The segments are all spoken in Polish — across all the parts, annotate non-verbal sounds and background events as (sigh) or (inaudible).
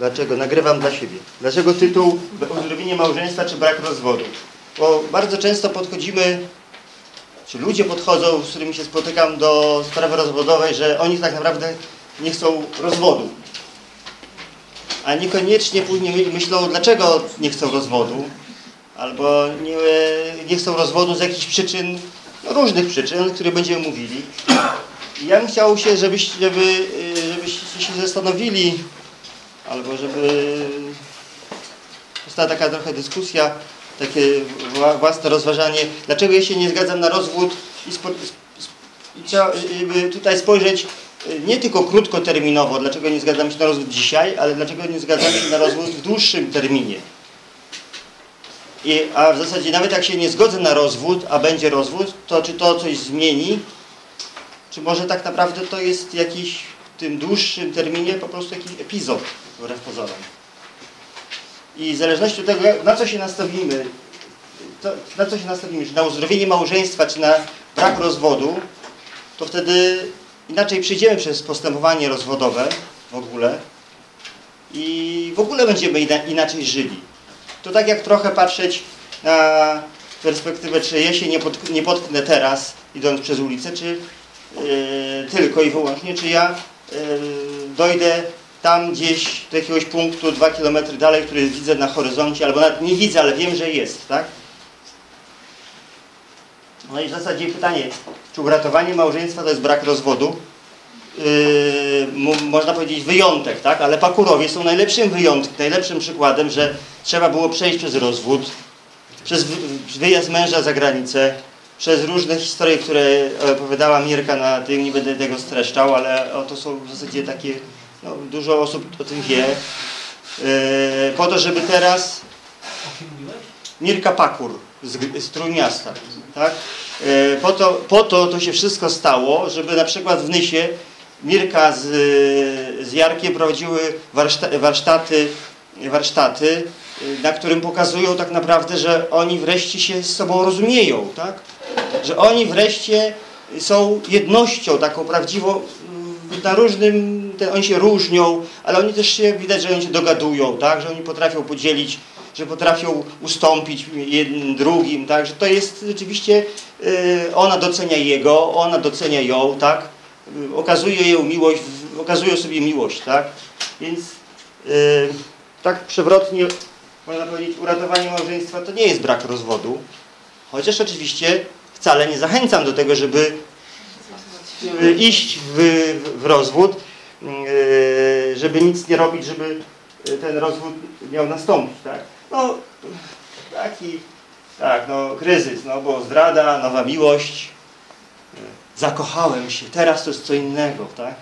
Dlaczego? Nagrywam dla siebie. Dlaczego tytuł Uzdrowienie małżeństwa czy brak rozwodu? Bo bardzo często podchodzimy, czy ludzie podchodzą, z którymi się spotykam do sprawy rozwodowej, że oni tak naprawdę nie chcą rozwodu. A niekoniecznie później myślą, dlaczego nie chcą rozwodu. Albo nie, nie chcą rozwodu z jakichś przyczyn, no różnych przyczyn, które będziemy mówili. I ja bym chciał się, żebyś, żeby, y, żebyście się zastanowili, albo żeby powstała taka trochę dyskusja, takie wła- własne rozważanie, dlaczego ja się nie zgadzam na rozwód i, spo, i trzeba tutaj spojrzeć y, nie tylko krótkoterminowo, dlaczego nie zgadzam się na rozwód dzisiaj, ale dlaczego nie zgadzam się na rozwód w dłuższym terminie. I, a w zasadzie nawet jak się nie zgodzę na rozwód, a będzie rozwód, to czy to coś zmieni, czy może tak naprawdę to jest jakiś w tym dłuższym terminie po prostu jakiś epizod wbrew pozorom. I w zależności od tego, na co się nastawimy, to, na co się nastawimy, czy na uzdrowienie małżeństwa, czy na brak rozwodu, to wtedy inaczej przyjdziemy przez postępowanie rozwodowe w ogóle i w ogóle będziemy ina- inaczej żyli. To tak jak trochę patrzeć na perspektywę, czy ja się nie, pot, nie potknę teraz, idąc przez ulicę, czy yy, tylko i wyłącznie, czy ja yy, dojdę tam gdzieś do jakiegoś punktu, dwa kilometry dalej, który widzę na horyzoncie, albo nawet nie widzę, ale wiem, że jest, tak? No i w zasadzie pytanie, czy uratowanie małżeństwa to jest brak rozwodu? Yy, mo- można powiedzieć wyjątek, tak? Ale Pakurowie są najlepszym wyjątkiem, najlepszym przykładem, że trzeba było przejść przez rozwód, przez wy- wyjazd męża za granicę, przez różne historie, które opowiadała Mirka na tym, nie będę tego streszczał, ale to są w zasadzie takie, no, dużo osób o tym wie. Yy, po to, żeby teraz Mirka Pakur z, z Trójmiasta, tak? E, Po to, po to to się wszystko stało, żeby na przykład w Nysie Mirka z, z Jarkiem prowadziły warszta, warsztaty, warsztaty, e, na którym pokazują tak naprawdę, że oni wreszcie się z sobą rozumieją, tak? Że oni wreszcie są jednością taką prawdziwą, mm, na różnym, te, oni się różnią, ale oni też się, widać, że oni się dogadują, tak? Że oni potrafią podzielić że potrafią ustąpić jednym drugim, tak, że to jest rzeczywiście, y, ona docenia jego, ona docenia ją, tak, y, okazuje ją miłość, w- okazuje sobie miłość, tak, więc y, tak przewrotnie można powiedzieć, uratowanie małżeństwa to nie jest brak rozwodu, chociaż oczywiście wcale nie zachęcam do tego, żeby y, iść w, w rozwód, żeby nic nie robić, żeby y, ten rozwód miał nastąpić, tak? No, taki, tak, no, kryzys, no, bo zdrada, nowa miłość, y, zakochałem się, teraz to jest co innego, tak?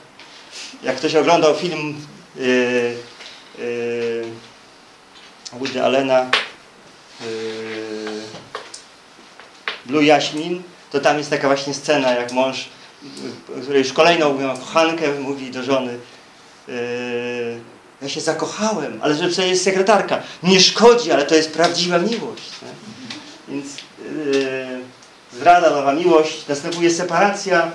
Jak ktoś oglądał film yy, yy, Woody Allena yy, Blue Jaśmin, to tam jest taka właśnie scena, jak mąż, który już kolejną miał kochankę, mówi do żony yy, ja się zakochałem, ale że to jest sekretarka. Nie szkodzi, ale to jest prawdziwa miłość. Tak? Więc yy, zdrada, nowa miłość, następuje separacja,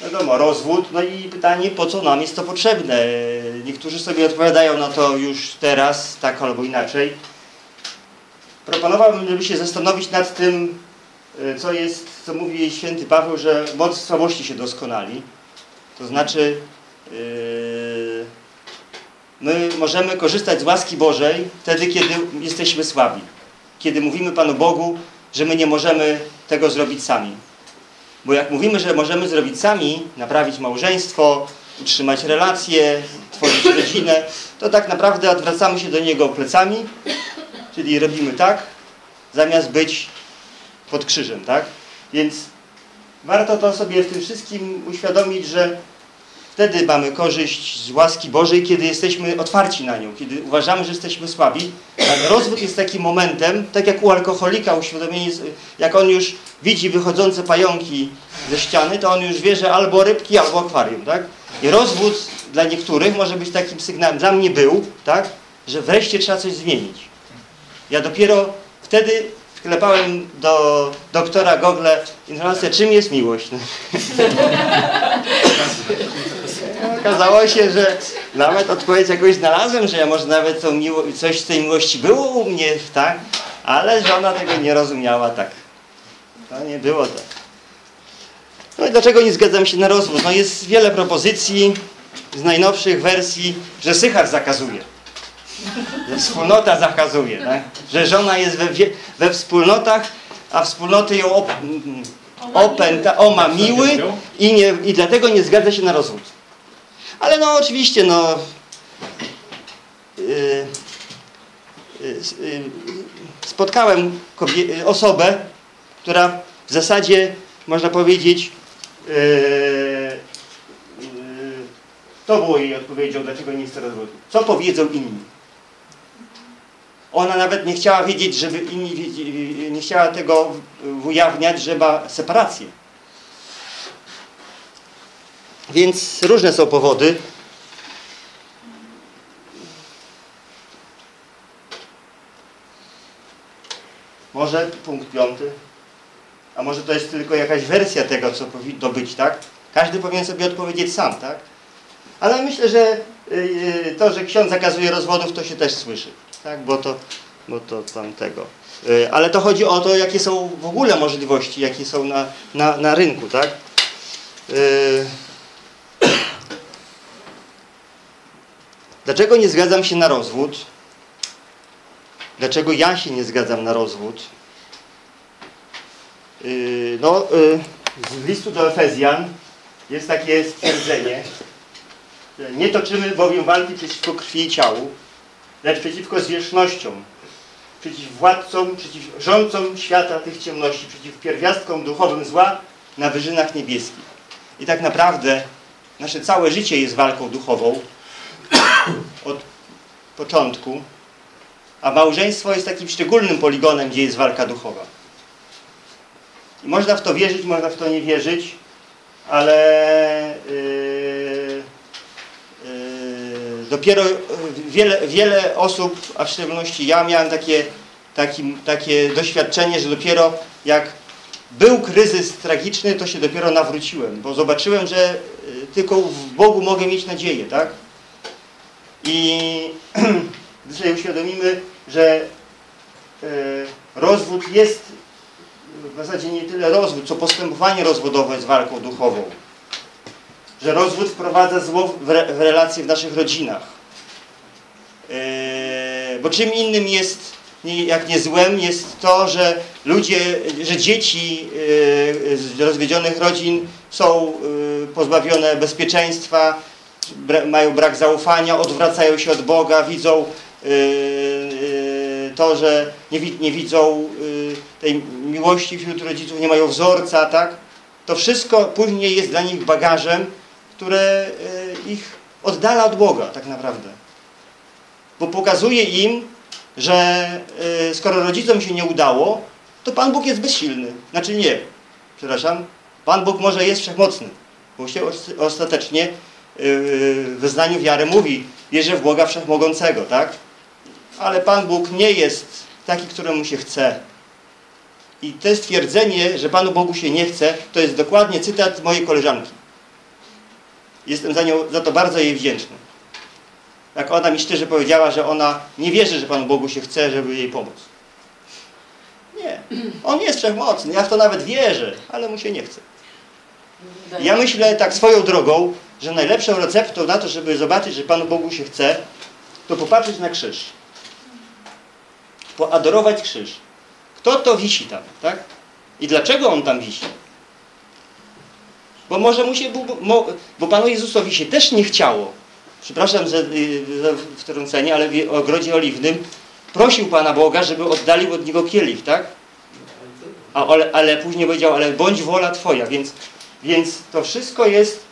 wiadomo, rozwód, no i pytanie, po co nam jest to potrzebne? Niektórzy sobie odpowiadają na to już teraz, tak albo inaczej. Proponowałbym, żeby się zastanowić nad tym, co jest, co mówi święty Paweł, że moc słabości się doskonali. To znaczy, yy, my możemy korzystać z łaski Bożej wtedy, kiedy jesteśmy słabi. Kiedy mówimy Panu Bogu, że my nie możemy tego zrobić sami. Bo jak mówimy, że możemy zrobić sami, naprawić małżeństwo, utrzymać relacje, tworzyć rodzinę, to tak naprawdę odwracamy się do Niego plecami, czyli robimy tak, zamiast być pod krzyżem, tak? Więc warto to sobie w tym wszystkim uświadomić, że wtedy mamy korzyść z łaski Bożej, kiedy jesteśmy otwarci na nią, kiedy uważamy, że jesteśmy słabi. Rozwód jest takim momentem, tak jak u alkoholika uświadomienie, jak on już widzi wychodzące pająki ze ściany, to on już wie, że albo rybki, albo akwarium, tak? I rozwód dla niektórych może być takim sygnałem, dla mnie był, tak? Że wreszcie trzeba coś zmienić. Ja dopiero wtedy wklepałem do doktora Google informację, czym jest miłość. (laughs) Okazało się, że nawet odpowiedź jakąś znalazłem, że ja może nawet tą miło, coś z tej miłości było u mnie, tak? Ale żona tego nie rozumiała tak. To nie było tak. No i dlaczego nie zgadzam się na rozwód? No jest wiele propozycji z najnowszych wersji, że Sychar zakazuje. Wspólnota zakazuje, tak? Że żona jest we, we wspólnotach, a wspólnoty ją op, opęta, omamiły i, nie, i dlatego nie zgadza się na rozwód. Ale no oczywiście, no... Yy, yy, yy, spotkałem kobie- osobę, która w zasadzie, można powiedzieć, yy, yy, to było jej odpowiedzią, dlaczego nie chce rozwodu. Co powiedzą inni? Ona nawet nie chciała wiedzieć, żeby inni, nie chciała tego ujawniać, że ma separację. Więc różne są powody. Może punkt piąty. A może to jest tylko jakaś wersja tego, co powinno być, tak? Każdy powinien sobie odpowiedzieć sam, tak? Ale myślę, że yy, to, że ksiądz zakazuje rozwodów, to się też słyszy, tak? Bo to, bo to tam tego. Yy, ale to chodzi o to, jakie są w ogóle możliwości, jakie są na, na, na rynku, tak? Yy. (clears throat) Dlaczego nie zgadzam się na rozwód? Dlaczego ja się nie zgadzam na rozwód? Yy, no, z listu do Efezjan jest takie stwierdzenie, nie toczymy bowiem walki przeciwko krwi i ciału, lecz przeciwko zwierzchnościom, przeciw władcom, przeciw rządcom świata tych ciemności, przeciw pierwiastkom duchowym zła na wyżynach niebieskich. I tak naprawdę nasze całe życie jest walką duchową (coughs) od początku, a małżeństwo jest takim szczególnym poligonem, gdzie jest walka duchowa. I można w to wierzyć, można w to nie wierzyć, ale yy, dopiero yy, wiele, wiele osób, a w szczególności ja miałem takie, takim, takie doświadczenie, że dopiero jak był kryzys tragiczny, to się dopiero nawróciłem, bo zobaczyłem, że yy, tylko w Bogu mogę mieć nadzieję, tak? I (clears throat) gdy sobie uświadomimy, że yy, rozwód jest w zasadzie nie tyle rozwód, co postępowanie rozwodowe jest walką duchową. Że rozwód wprowadza zło w, re, w relacje w naszych rodzinach. Yy, bo czym innym jest, jak nie złem, jest to, że ludzie, że dzieci yy, z rozwiedzionych rodzin są yy, pozbawione bezpieczeństwa, mają brak zaufania, odwracają się od Boga, widzą to, że nie, nie widzą tej miłości wśród rodziców, nie mają wzorca, tak? To wszystko później jest dla nich bagażem, które yy, ich oddala od Boga tak naprawdę. Bo pokazuje im, że yy, skoro rodzicom się nie udało, to Pan Bóg jest bezsilny. Znaczy nie, przepraszam, Pan Bóg może jest wszechmocny, bo się os- ostatecznie yy, w wyznaniu wiary mówi, wierzę w Boga Wszechmogącego, tak? Ale Pan Bóg nie jest taki, któremu się chce. I to stwierdzenie, że Panu Bogu się nie chce, to jest dokładnie cytat mojej koleżanki. Jestem za, nią, za to bardzo jej wdzięczny. Jak ona mi szczerze powiedziała, że ona nie wierzy, że Panu Bogu się chce, żeby jej pomóc. Nie. On jest wszechmocny. Ja w to nawet wierzę, ale mu się nie chce. Ja myślę tak swoją drogą, że najlepszą receptą na to, żeby zobaczyć, że Panu Bogu się chce, to popatrzeć na krzyż. Poadorować krzyż. Kto to wisi tam, tak? I dlaczego on tam wisi? Bo może mu się, bo, bo Panu Jezusowi się też nie chciało. Przepraszam za, y, za wtrącenie, ale w ogrodzie oliwnym prosił Pana Boga, żeby oddalił od niego kielich, tak? A, ale, ale później powiedział, ale bądź wola Twoja, więc, więc to wszystko jest,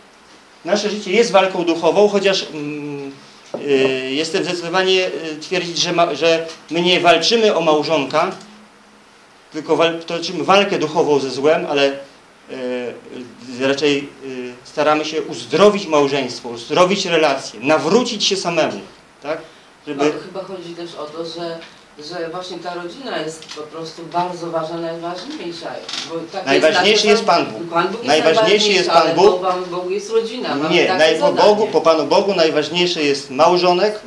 nasze życie jest walką duchową, chociaż mm, y, jestem zdecydowanie y, twierdzić, że, ma, że my nie walczymy o małżonka, tylko wal, toczymy walkę duchową ze złem, ale raczej y, staramy się uzdrowić małżeństwo, uzdrowić relacje, nawrócić się samemu, tak? Żeby... Chyba, chyba chodzi też o to, że że właśnie ta rodzina jest po prostu bardzo ważna, najważniejsza. Tak Najważniejszy jest, jest Pan Bóg. Pan Bóg Najważniejszy jest Pan ale Bóg. Po Panu Bogu jest rodzina. Nie, naj, po. Bogu, po Panu Bogu najważniejszy jest małżonek,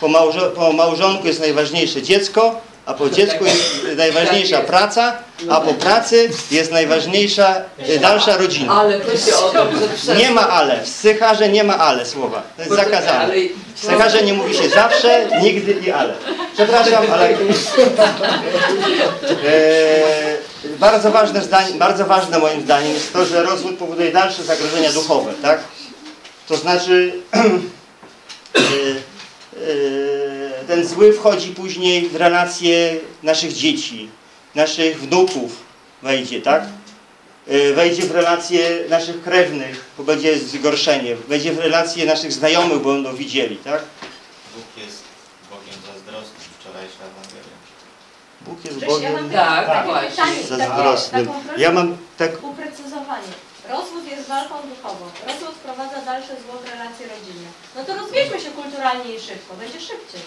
po, małżo, po małżonku jest najważniejsze dziecko, a po dziecku jest najważniejsza jest. praca, a po pracy jest najważniejsza y, dalsza rodzina. Ale chodzi o to, że przez... Nie ma ale, w Sycharze nie ma ale słowa, to jest zakazane. W Sycharze nie mówi się zawsze, nigdy i ale. Przepraszam, ale... (laughs) E, bardzo, ważne zdanie, bardzo ważne moim zdaniem jest to, że rozwód powoduje dalsze zagrożenia duchowe, tak? To znaczy (clears throat) e, e, ten zły wchodzi później w relacje naszych dzieci, naszych wnuków wejdzie, tak? E, Wejdzie w relacje naszych krewnych, bo będzie zgorszenie. Wejdzie w relacje naszych znajomych, bo będą widzieli, tak? Bóg jest Bogiem zazdrosnym, wczorajsza Ewangelia. Bóg jest Cześć, ja Bogiem mam Tak, Tak. właśnie. pytanie, zazdrosnym. taką prośbę Ja mam tak uprecyzowanie. Rozwód jest walką duchową. Rozwód wprowadza dalsze zło w relacje rodzinne. No to rozwiedźmy się kulturalnie i szybko, będzie szybciej.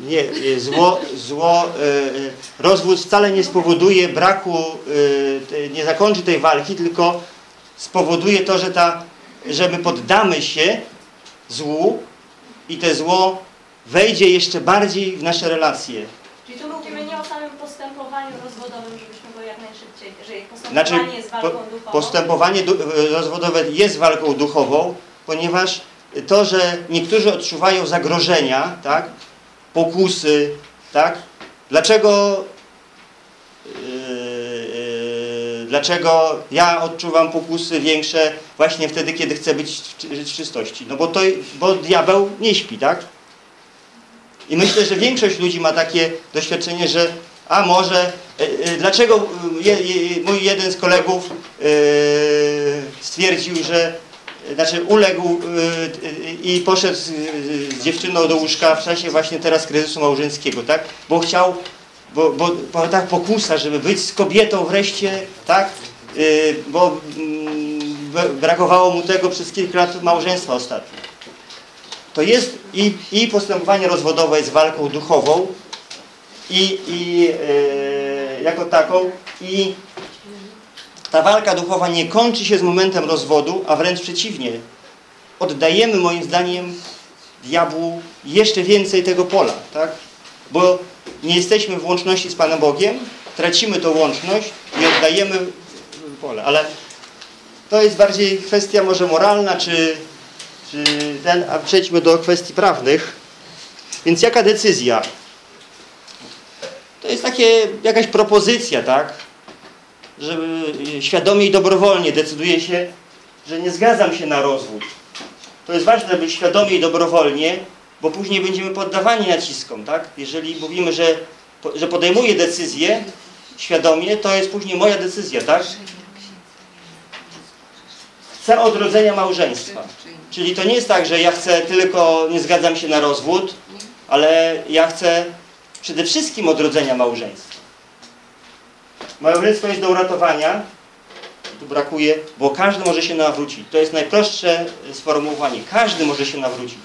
Nie, y, zło, zło y, y, rozwód wcale nie spowoduje braku, nie zakończy tej walki, tylko spowoduje to, że, ta, że my poddamy się złu i te zło wejdzie jeszcze bardziej w nasze relacje. Czyli tu mówimy nie o samym postępowaniu rozwodowym, żebyśmy go jak najszybciej, że Znaczy, postępowanie jest walką duchową. postępowanie rozwodowe jest walką duchową, ponieważ to, że niektórzy odczuwają zagrożenia, tak, pokusy, tak, dlaczego yy, dlaczego ja odczuwam pokusy większe właśnie wtedy, kiedy chcę być w czy- w czystości? No bo to, bo diabeł nie śpi, tak? I myślę, że większość ludzi ma takie doświadczenie, że a może, e, e, dlaczego mój jeden z kolegów stwierdził, że znaczy uległ e, e, i poszedł z, dziewczyną do łóżka w czasie właśnie teraz kryzysu małżeńskiego, tak? Bo chciał, bo, bo, bo tak pokusa, żeby być z kobietą wreszcie, tak? E, bo mm, brakowało mu tego przez kilka lat małżeństwa ostatnio. To jest i, i postępowanie rozwodowe jest walką duchową i, i jako taką i ta walka duchowa nie kończy się z momentem rozwodu, a wręcz przeciwnie. Oddajemy moim zdaniem diabłu jeszcze więcej tego pola, tak? Bo nie jesteśmy w łączności z Panem Bogiem, tracimy tą łączność i oddajemy pole. Ale to jest bardziej kwestia może moralna, czy, czy ten, a przejdźmy do kwestii prawnych. Więc jaka decyzja? To jest takie, jakaś propozycja, tak? Żeby świadomie i dobrowolnie decyduje się, że nie zgadzam się na rozwód. To jest ważne, żeby świadomie i dobrowolnie, bo później będziemy poddawani naciskom, tak? Jeżeli mówimy, że, że podejmuję decyzję świadomie, to jest później moja decyzja, tak? Chcę odrodzenia małżeństwa. Czyli to nie jest tak, że ja chcę tylko, nie zgadzam się na rozwód, ale ja chcę przede wszystkim odrodzenia małżeństwa. Małżeństwo jest do uratowania, tu brakuje, bo każdy może się nawrócić. To jest najprostsze sformułowanie. Każdy może się nawrócić.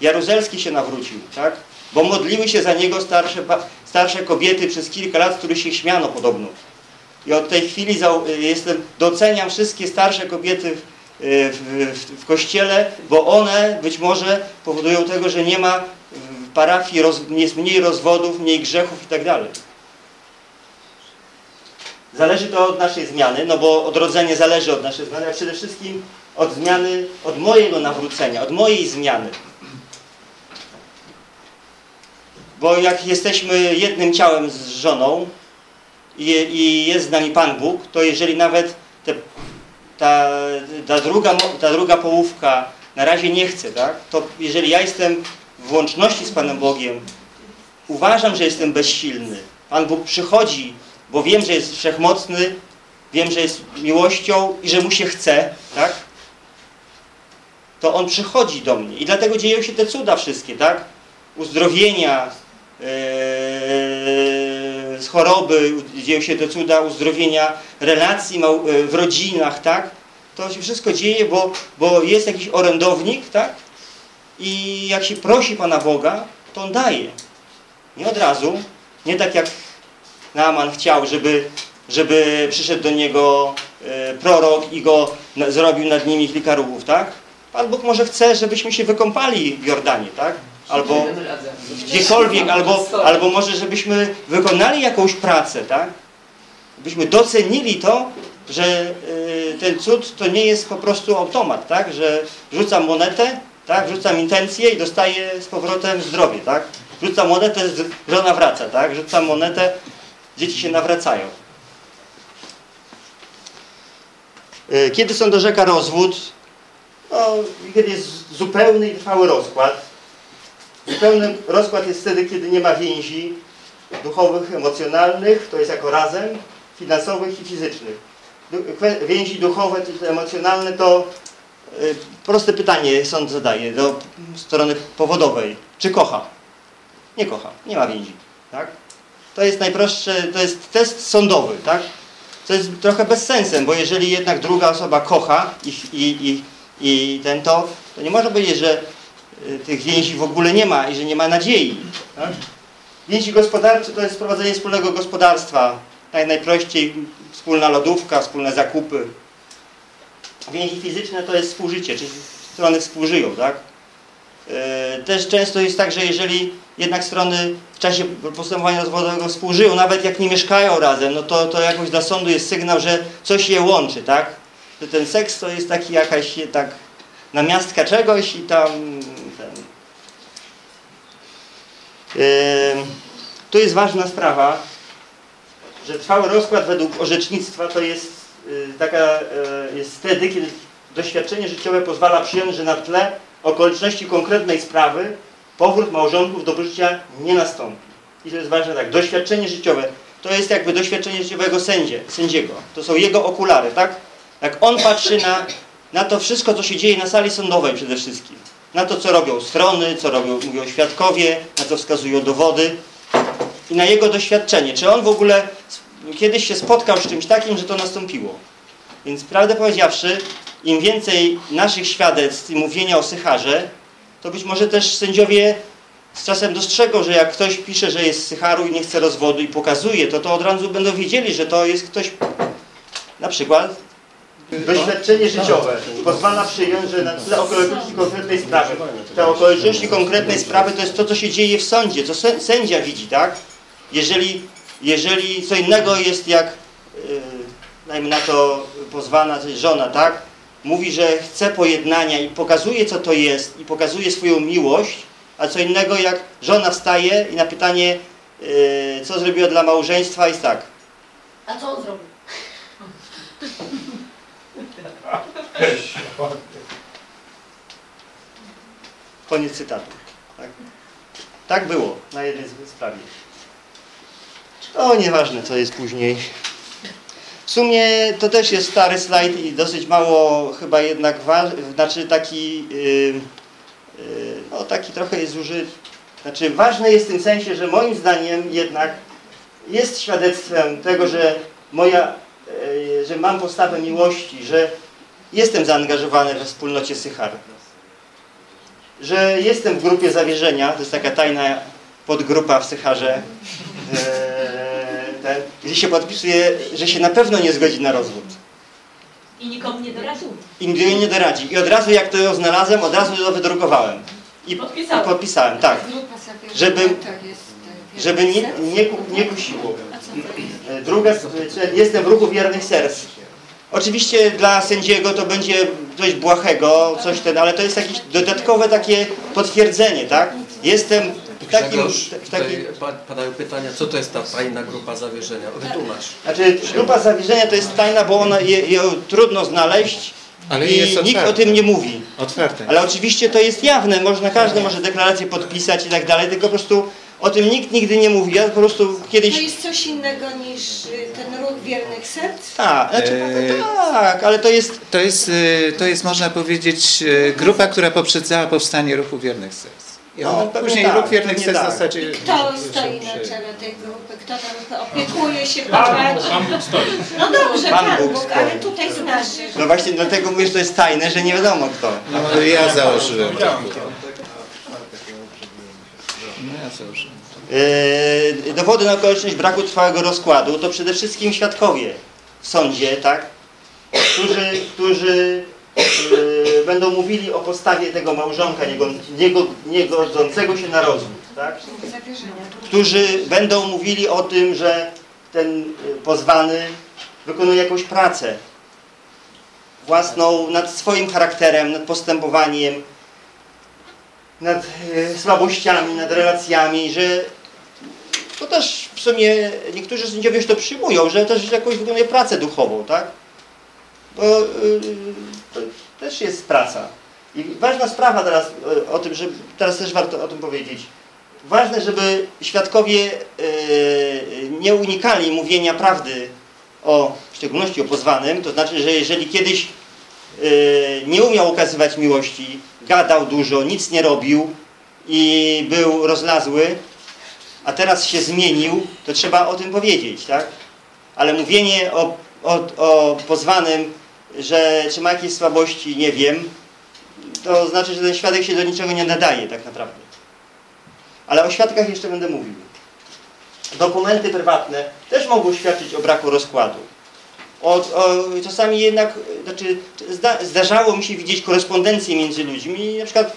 Jaruzelski się nawrócił, tak? Bo modliły się za niego starsze, starsze kobiety przez kilka lat, z których się śmiano podobno. I od tej chwili zau- jestem, doceniam wszystkie starsze kobiety w, w, w, w kościele, bo one być może powodują tego, że nie ma w parafii, roz, jest mniej rozwodów, mniej grzechów i tak. Zależy to od naszej zmiany, no bo odrodzenie zależy od naszej zmiany, a przede wszystkim od zmiany, od mojego nawrócenia, od mojej zmiany. Bo jak jesteśmy jednym ciałem z żoną i, i jest z nami Pan Bóg, to jeżeli nawet te, ta, ta, druga, ta druga połówka na razie nie chce, tak, to jeżeli ja jestem w łączności z Panem Bogiem, uważam, że jestem bezsilny. Pan Bóg przychodzi, bo wiem, że jest wszechmocny, wiem, że jest miłością i że Mu się chce, tak? To On przychodzi do mnie i dlatego dzieją się te cuda wszystkie, tak? Uzdrowienia, yy, z choroby, dzieją się te cuda uzdrowienia relacji yy, w rodzinach, tak? To się wszystko dzieje, bo, bo jest jakiś orędownik, tak? I jak się prosi Pana Boga, to On daje. Nie od razu, nie tak jak Naaman chciał, żeby, żeby przyszedł do niego e, prorok i go zrobił nad nimi kilka ruchów, tak? Pan Bóg może chce, żebyśmy się wykąpali w Jordanie, tak? Albo gdziekolwiek, albo, albo może żebyśmy wykonali jakąś pracę, tak? Byśmy docenili to, że y, ten cud to nie jest po prostu automat, tak? Że rzucam monetę, tak? Rzucam intencję i dostaję z powrotem zdrowie, tak? Rzucam monetę, żona wraca, tak? Rzucam monetę, dzieci się nawracają. Y, Kiedy sąd orzeka rozwód? No, kiedy jest zupełny i trwały rozkład. Zupełny rozkład jest wtedy, kiedy nie ma więzi duchowych, emocjonalnych, to jest jako razem, finansowych i fizycznych. Więzi duchowe, czy emocjonalne to y, proste pytanie sąd zadaje do strony powodowej. Czy kocha? Nie kocha, nie ma więzi. Tak? To jest najprostsze, to jest test sądowy, tak? To jest trochę bez sensem, bo jeżeli jednak druga osoba kocha i, i, i, i ten to, to nie można powiedzieć, że y, tych więzi w ogóle nie ma i że nie ma nadziei. Tak? Więzi gospodarcze to jest prowadzenie wspólnego gospodarstwa. Tak najprościej wspólna lodówka, wspólne zakupy. Więzi fizyczne to jest współżycie, czyli strony współżyją, tak? E, Też często jest tak, że jeżeli jednak strony w czasie postępowania rozwodowego współżyją, nawet jak nie mieszkają razem, no to, to jakoś dla sądu jest sygnał, że coś je łączy, tak? Że ten seks to jest taki jakaś tak namiastka czegoś i tam ten, Ym, Tu jest ważna sprawa, że trwały rozkład według orzecznictwa to jest y, taka, y, jest wtedy, kiedy doświadczenie życiowe pozwala przyjąć, że na tle okoliczności konkretnej sprawy powrót małżonków do życia nie nastąpi. I to jest ważne tak, doświadczenie życiowe to jest jakby doświadczenie życiowego sędzie, sędziego. To są jego okulary, tak? Jak on patrzy na, na to wszystko, co się dzieje na sali sądowej przede wszystkim. Na to, co robią strony, co robią, mówią świadkowie, na co wskazują dowody i na jego doświadczenie. Czy on w ogóle kiedyś się spotkał z czymś takim, że to nastąpiło? Więc prawdę powiedziawszy, im więcej naszych świadectw i mówienia o Sycharze, to być może też sędziowie z czasem dostrzegą, że jak ktoś pisze, że jest Sycharu i nie chce rozwodu i pokazuje to, to od razu będą wiedzieli, że to jest ktoś, na przykład doświadczenie życiowe pozwala przyjąć, że na tle okoliczności konkretnej sprawy. Te okoliczności konkretnej sprawy to jest to, co się dzieje w sądzie, co sę- sędzia widzi, tak? Jeżeli, jeżeli co innego jest jak, yy, dajmy na to, pozwana żona, tak? Mówi, że chce pojednania i pokazuje, co to jest i pokazuje swoją miłość, a co innego jak żona wstaje i na pytanie, yy, co zrobiła dla małżeństwa jest tak. A co on zrobił? Koniec cytatu. Tak, tak było na jednej z sprawie. O, nieważne, co jest później. W sumie to też jest stary slajd i dosyć mało chyba jednak znaczy taki, yy, yy, no taki trochę jest użyty. Znaczy ważne jest w tym sensie, że moim zdaniem jednak jest świadectwem tego, że moja, yy, że mam postawę miłości, że jestem zaangażowany we wspólnocie Sychar że jestem w grupie zawierzenia, to jest taka tajna podgrupa w Sycharze, ten, gdzie się podpisuje, że się na pewno nie zgodzi na rozwód. I nikomu nie doradził. I mnie nie doradzi. I od razu jak to ją znalazłem, od razu to wydrukowałem. I podpisałem. I podpisałem, tak. Żeby- e, Żeby nie, nie, nie kusiło. E, Druga, jestem w ruchu wiernych serc. Oczywiście dla sędziego to będzie coś błahego, coś ten, ale to jest jakieś dodatkowe takie potwierdzenie, tak? Jestem w takim, Grzegorz, w takim padają pytania, co to jest ta tajna grupa zawierzenia? Wytłumacz. Znaczy, grupa zawierzenia to jest tajna, bo ona, je, ją trudno znaleźć Ale i jest nikt otwarte. o tym nie mówi. Otwarte. Ale oczywiście to jest jawne, można, każdy może deklarację podpisać i tak dalej, tylko po prostu o tym nikt nigdy nie mówi. Ja po prostu To kiedyś... jest coś innego niż y, ten ruch wiernych serc? Tak, znaczy, Eee. tak, ale to jest... To jest, e, to jest można powiedzieć, e, grupa, która poprzedzała powstanie ruchu wiernych serc. I No, ona, pewnie później tak, wiernych pewnie serc tak. w zasadzie... Kto stoi na czele tej grupy? Kto tam opiekuje się, prowadzi? No dobrze, Pan Pan Bóg Bóg, stoi. ale tutaj z naszych. No właśnie dlatego mówię, że to jest tajne, że nie wiadomo kto. No, ja założyłem. No ja cóż. Yy, dowody na okoliczność braku trwałego rozkładu to przede wszystkim świadkowie w sądzie, tak? Którzy, którzy będą mówili o postawie tego małżonka niego- niego- niegodzącego się na rozwód, tak? Którzy będą mówili o tym, że ten yy, pozwany wykonuje jakąś pracę własną nad swoim charakterem, nad postępowaniem, nad e, słabościami, nad relacjami, że to też w sumie niektórzy sędziowie już to przyjmują, że też jakąś wykonuje pracę duchową, tak? Bo y, to też jest praca. I ważna sprawa teraz y, o tym, że teraz też warto o tym powiedzieć. Ważne, żeby świadkowie y, nie unikali mówienia prawdy o, w szczególności o pozwanym, to znaczy, że jeżeli kiedyś y, nie umiał okazywać miłości, gadał dużo, nic nie robił i był rozlazły, a teraz się zmienił, to trzeba o tym powiedzieć, tak? Ale mówienie o, o, o pozwanym, że czy ma jakieś słabości, nie wiem, to znaczy, że ten świadek się do niczego nie nadaje tak naprawdę. Ale o świadkach jeszcze będę mówił. Dokumenty prywatne też mogą świadczyć o braku rozkładu. O, o, czasami jednak, znaczy, zda, zdarzało mi się widzieć korespondencję między ludźmi. Na przykład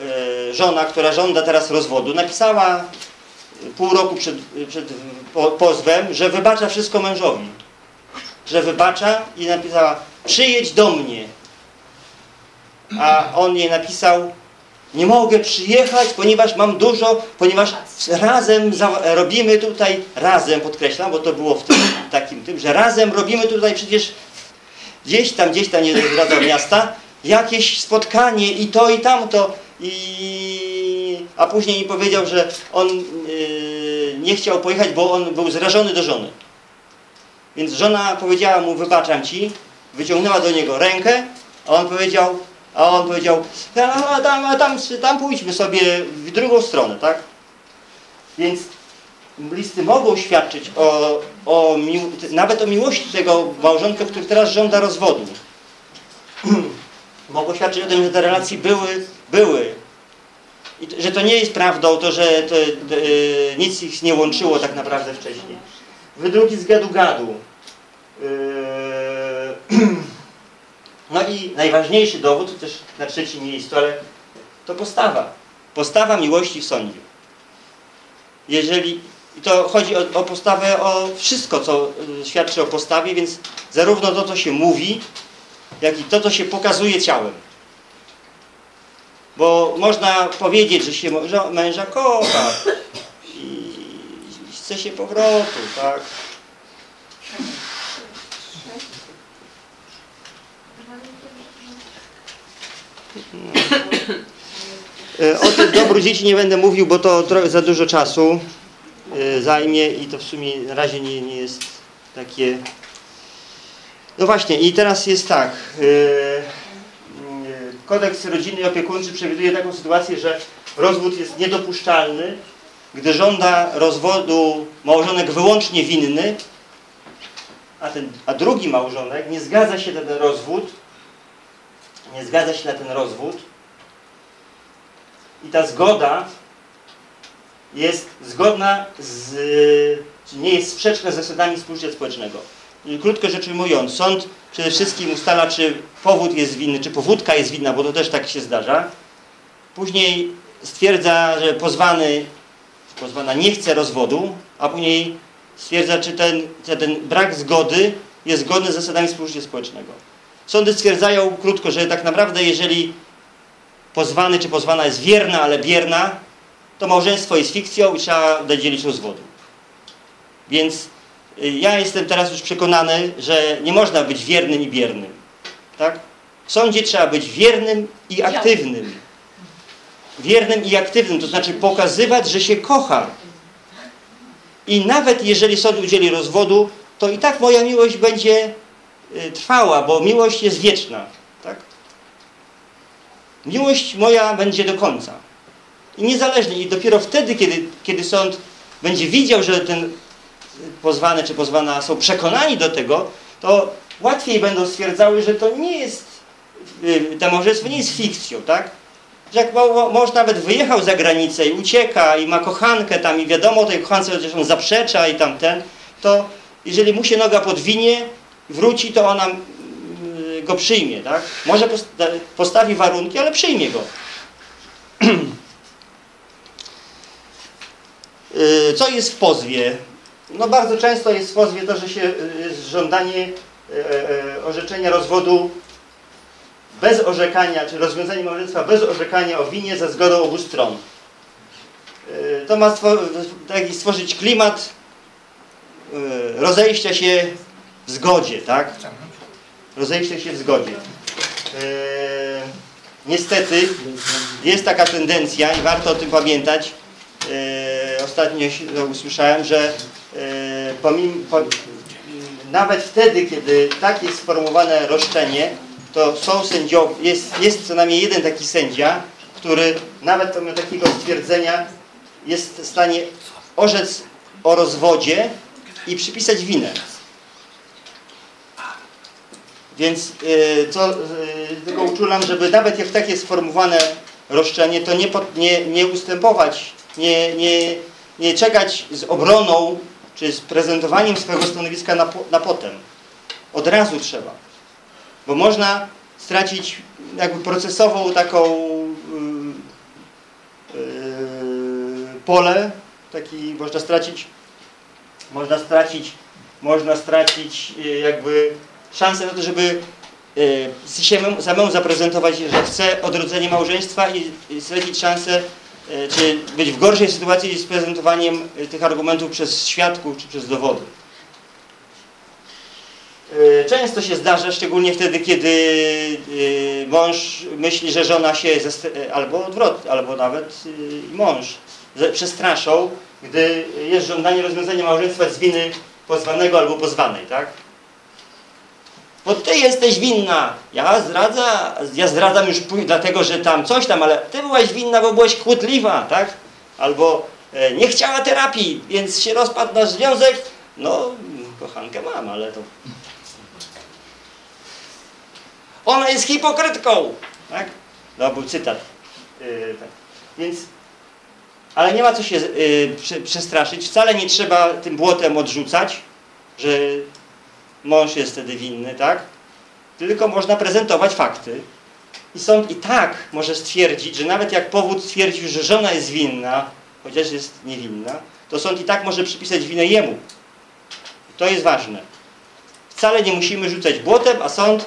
e, żona, która żąda teraz rozwodu, napisała pół roku przed, przed po, pozwem, że wybacza wszystko mężowi. Że wybacza i napisała, przyjedź do mnie. A on jej napisał, nie mogę przyjechać, ponieważ mam dużo, ponieważ razem robimy tutaj, razem podkreślam, bo to było w tym takim tym, że razem robimy tutaj przecież gdzieś tam, gdzieś tam, nie zdradzał miasta, jakieś spotkanie i to i tamto. I... A później mi powiedział, że on yy, nie chciał pojechać, bo on był zrażony do żony. Więc żona powiedziała mu, wybaczam ci, wyciągnęła do niego rękę, a on powiedział, a on powiedział, a, tam, a tam, tam pójdźmy sobie w drugą stronę, tak? Więc listy mogą świadczyć o, o nawet o miłości tego małżonka, który teraz żąda rozwodu. (clears throat) mogą świadczyć o tym, że te relacje były, były. I to, że to nie jest prawdą, to, że to, e, nic ich nie łączyło tak naprawdę wcześniej. Wydruki z gadu-gadu. Yy, no i najważniejszy dowód, też na trzecim miejscu, ale to postawa. Postawa miłości w sądzie. Jeżeli i to chodzi o, o postawę, o wszystko, co y, świadczy o postawie, więc zarówno to, co się mówi, jak i to, co się pokazuje ciałem. Bo można powiedzieć, że się męża kocha i chce się powrotu, tak? O tym dobru dzieci nie będę mówił, bo to za dużo czasu e, zajmie i to w sumie na razie nie, nie jest takie... No właśnie i teraz jest tak. e, e, Kodeks rodzinny i opiekuńczy przewiduje taką sytuację, że rozwód jest niedopuszczalny, gdy żąda rozwodu małżonek wyłącznie winny, a, ten, a drugi małżonek nie zgadza się na ten rozwód, nie zgadza się na ten rozwód, i ta zgoda jest zgodna z, nie jest sprzeczna z zasadami współżycia społecznego. Krótko rzecz ujmując, sąd przede wszystkim ustala, czy powód jest winny, czy powódka jest winna, bo to też tak się zdarza. Później stwierdza, że pozwany, pozwana nie chce rozwodu, a później stwierdza, czy ten, czy ten brak zgody jest zgodny z zasadami współżycia społecznego. Sądy stwierdzają krótko, że tak naprawdę jeżeli pozwany czy pozwana jest wierna, ale bierna, to małżeństwo jest fikcją i trzeba dodzielić rozwodu. Więc y, ja jestem teraz już przekonany, że nie można być wiernym i biernym. Tak? W sądzie trzeba być wiernym i aktywnym. Wiernym i aktywnym, to znaczy pokazywać, że się kocha. I nawet jeżeli sąd udzieli rozwodu, to i tak moja miłość będzie trwała, bo miłość jest wieczna. Tak? Miłość moja będzie do końca. I niezależnie, i dopiero wtedy, kiedy, kiedy sąd będzie widział, że ten pozwany czy pozwana są przekonani do tego, to łatwiej będą stwierdzały, że to nie jest, y, to małżeństwo nie jest fikcją, tak? że jak mąż nawet wyjechał za granicę i ucieka i ma kochankę tam i wiadomo tej kochance, chociaż on zaprzecza i tamten, to jeżeli mu się noga podwinie, wróci, to ona mm, go przyjmie, tak? Może posta- postawi warunki, ale przyjmie go. (clears throat) Y, Co jest w pozwie? No bardzo często jest w pozwie to, że się y, żądanie y, orzeczenia rozwodu bez orzekania, czy rozwiązanie małżeństwa bez orzekania o winie za zgodą obu stron. To ma stworzyć klimat rozejścia się w zgodzie, tak? Rozejścia się w zgodzie. Y, Niestety jest taka tendencja i warto o tym pamiętać. E, ostatnio usłyszałem, że e, pomimo, po, nawet wtedy, kiedy tak jest sformułowane roszczenie, to są sędziowie, jest, jest co najmniej jeden taki sędzia, który nawet pomimo takiego stwierdzenia jest w stanie orzec o rozwodzie i przypisać winę. Więc y, co, y, tylko uczulam, żeby nawet jak takie sformułowane roszczenie, to nie, nie, nie ustępować, nie, nie, nie czekać z obroną czy z prezentowaniem swojego stanowiska na, na potem. Od razu trzeba. Bo można stracić jakby procesową taką y, y, pole, taki można stracić, można stracić, można stracić y, jakby szansę na to, żeby y, się samemu zaprezentować, że chce odrodzenie małżeństwa i, stracić szansę, y, czy być w gorszej sytuacji z prezentowaniem y, tych argumentów przez świadków czy przez dowody. Często się zdarza, szczególnie wtedy, kiedy mąż myśli, że żona się, albo odwrotnie, albo nawet mąż ze- przestraszą, gdy jest żądanie rozwiązania małżeństwa z winy pozwanego albo pozwanej, tak? Bo ty jesteś winna. Ja zdradza, ja zdradzam już dlatego, że tam coś tam, ale ty byłaś winna, bo byłaś kłótliwa, tak? Albo e, nie chciała terapii, więc się rozpadł nasz związek. No, kochankę mam, ale to... Ona jest hipokrytką, tak? No, był cytat. Yy, tak. Więc, ale nie ma co się prze, przestraszyć. Wcale nie trzeba tym błotem odrzucać, że mąż jest wtedy winny, tak? Tylko można prezentować fakty. I sąd i tak może stwierdzić, że nawet jak powód stwierdził, że żona jest winna, chociaż jest niewinna, to sąd i tak może przypisać winę jemu. To jest ważne. Wcale nie musimy rzucać błotem, a sąd,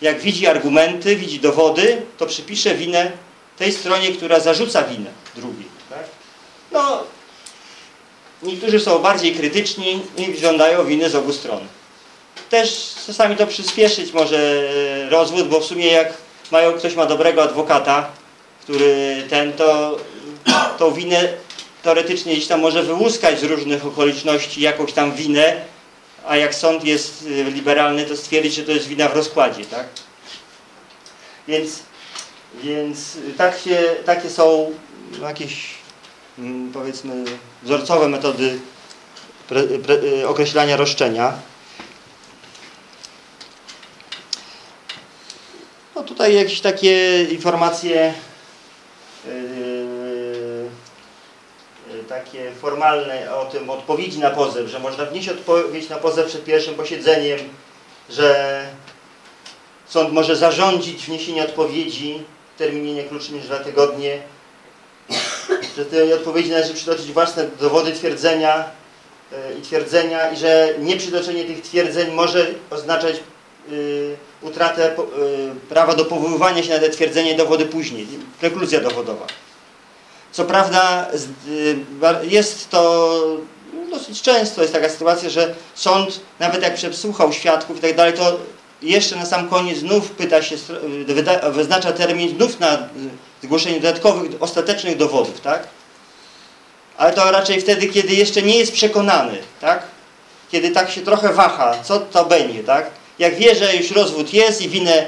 jak widzi argumenty, widzi dowody, to przypisze winę tej stronie, która zarzuca winę drugiej. Tak? No, niektórzy są bardziej krytyczni i żądają winy z obu stron też czasami to przyspieszyć może rozwód, bo w sumie jak mają, ktoś ma dobrego adwokata, który ten, to tą winę teoretycznie gdzieś tam może wyłuskać z różnych okoliczności jakąś tam winę, a jak sąd jest y, liberalny, to stwierdzić, że to jest wina w rozkładzie, tak? Więc, więc tak się, takie są jakieś mm, powiedzmy wzorcowe metody pre, pre, y, określania roszczenia. No tutaj jakieś takie informacje yy, yy, takie formalne o tym odpowiedzi na pozew, że można wnieść odpowiedź na pozew przed pierwszym posiedzeniem, że sąd może zarządzić wniesienie odpowiedzi w terminie nie krótszym niż dwa tygodnie, że tej odpowiedzi należy przytoczyć własne dowody twierdzenia yy, i twierdzenia i że nieprzytoczenie tych twierdzeń może oznaczać yy, utratę y, prawa do powoływania się na te twierdzenie dowody później, prekluzja dowodowa. Co prawda y, jest to dosyć często jest taka sytuacja, że sąd nawet jak przesłuchał świadków i tak dalej, to jeszcze na sam koniec znów pyta się, y, wyznacza termin znów na zgłoszenie dodatkowych, ostatecznych dowodów, tak? Ale to raczej wtedy, kiedy jeszcze nie jest przekonany, tak? Kiedy tak się trochę waha, co to będzie, tak? Jak wie, że już rozwód jest i winę,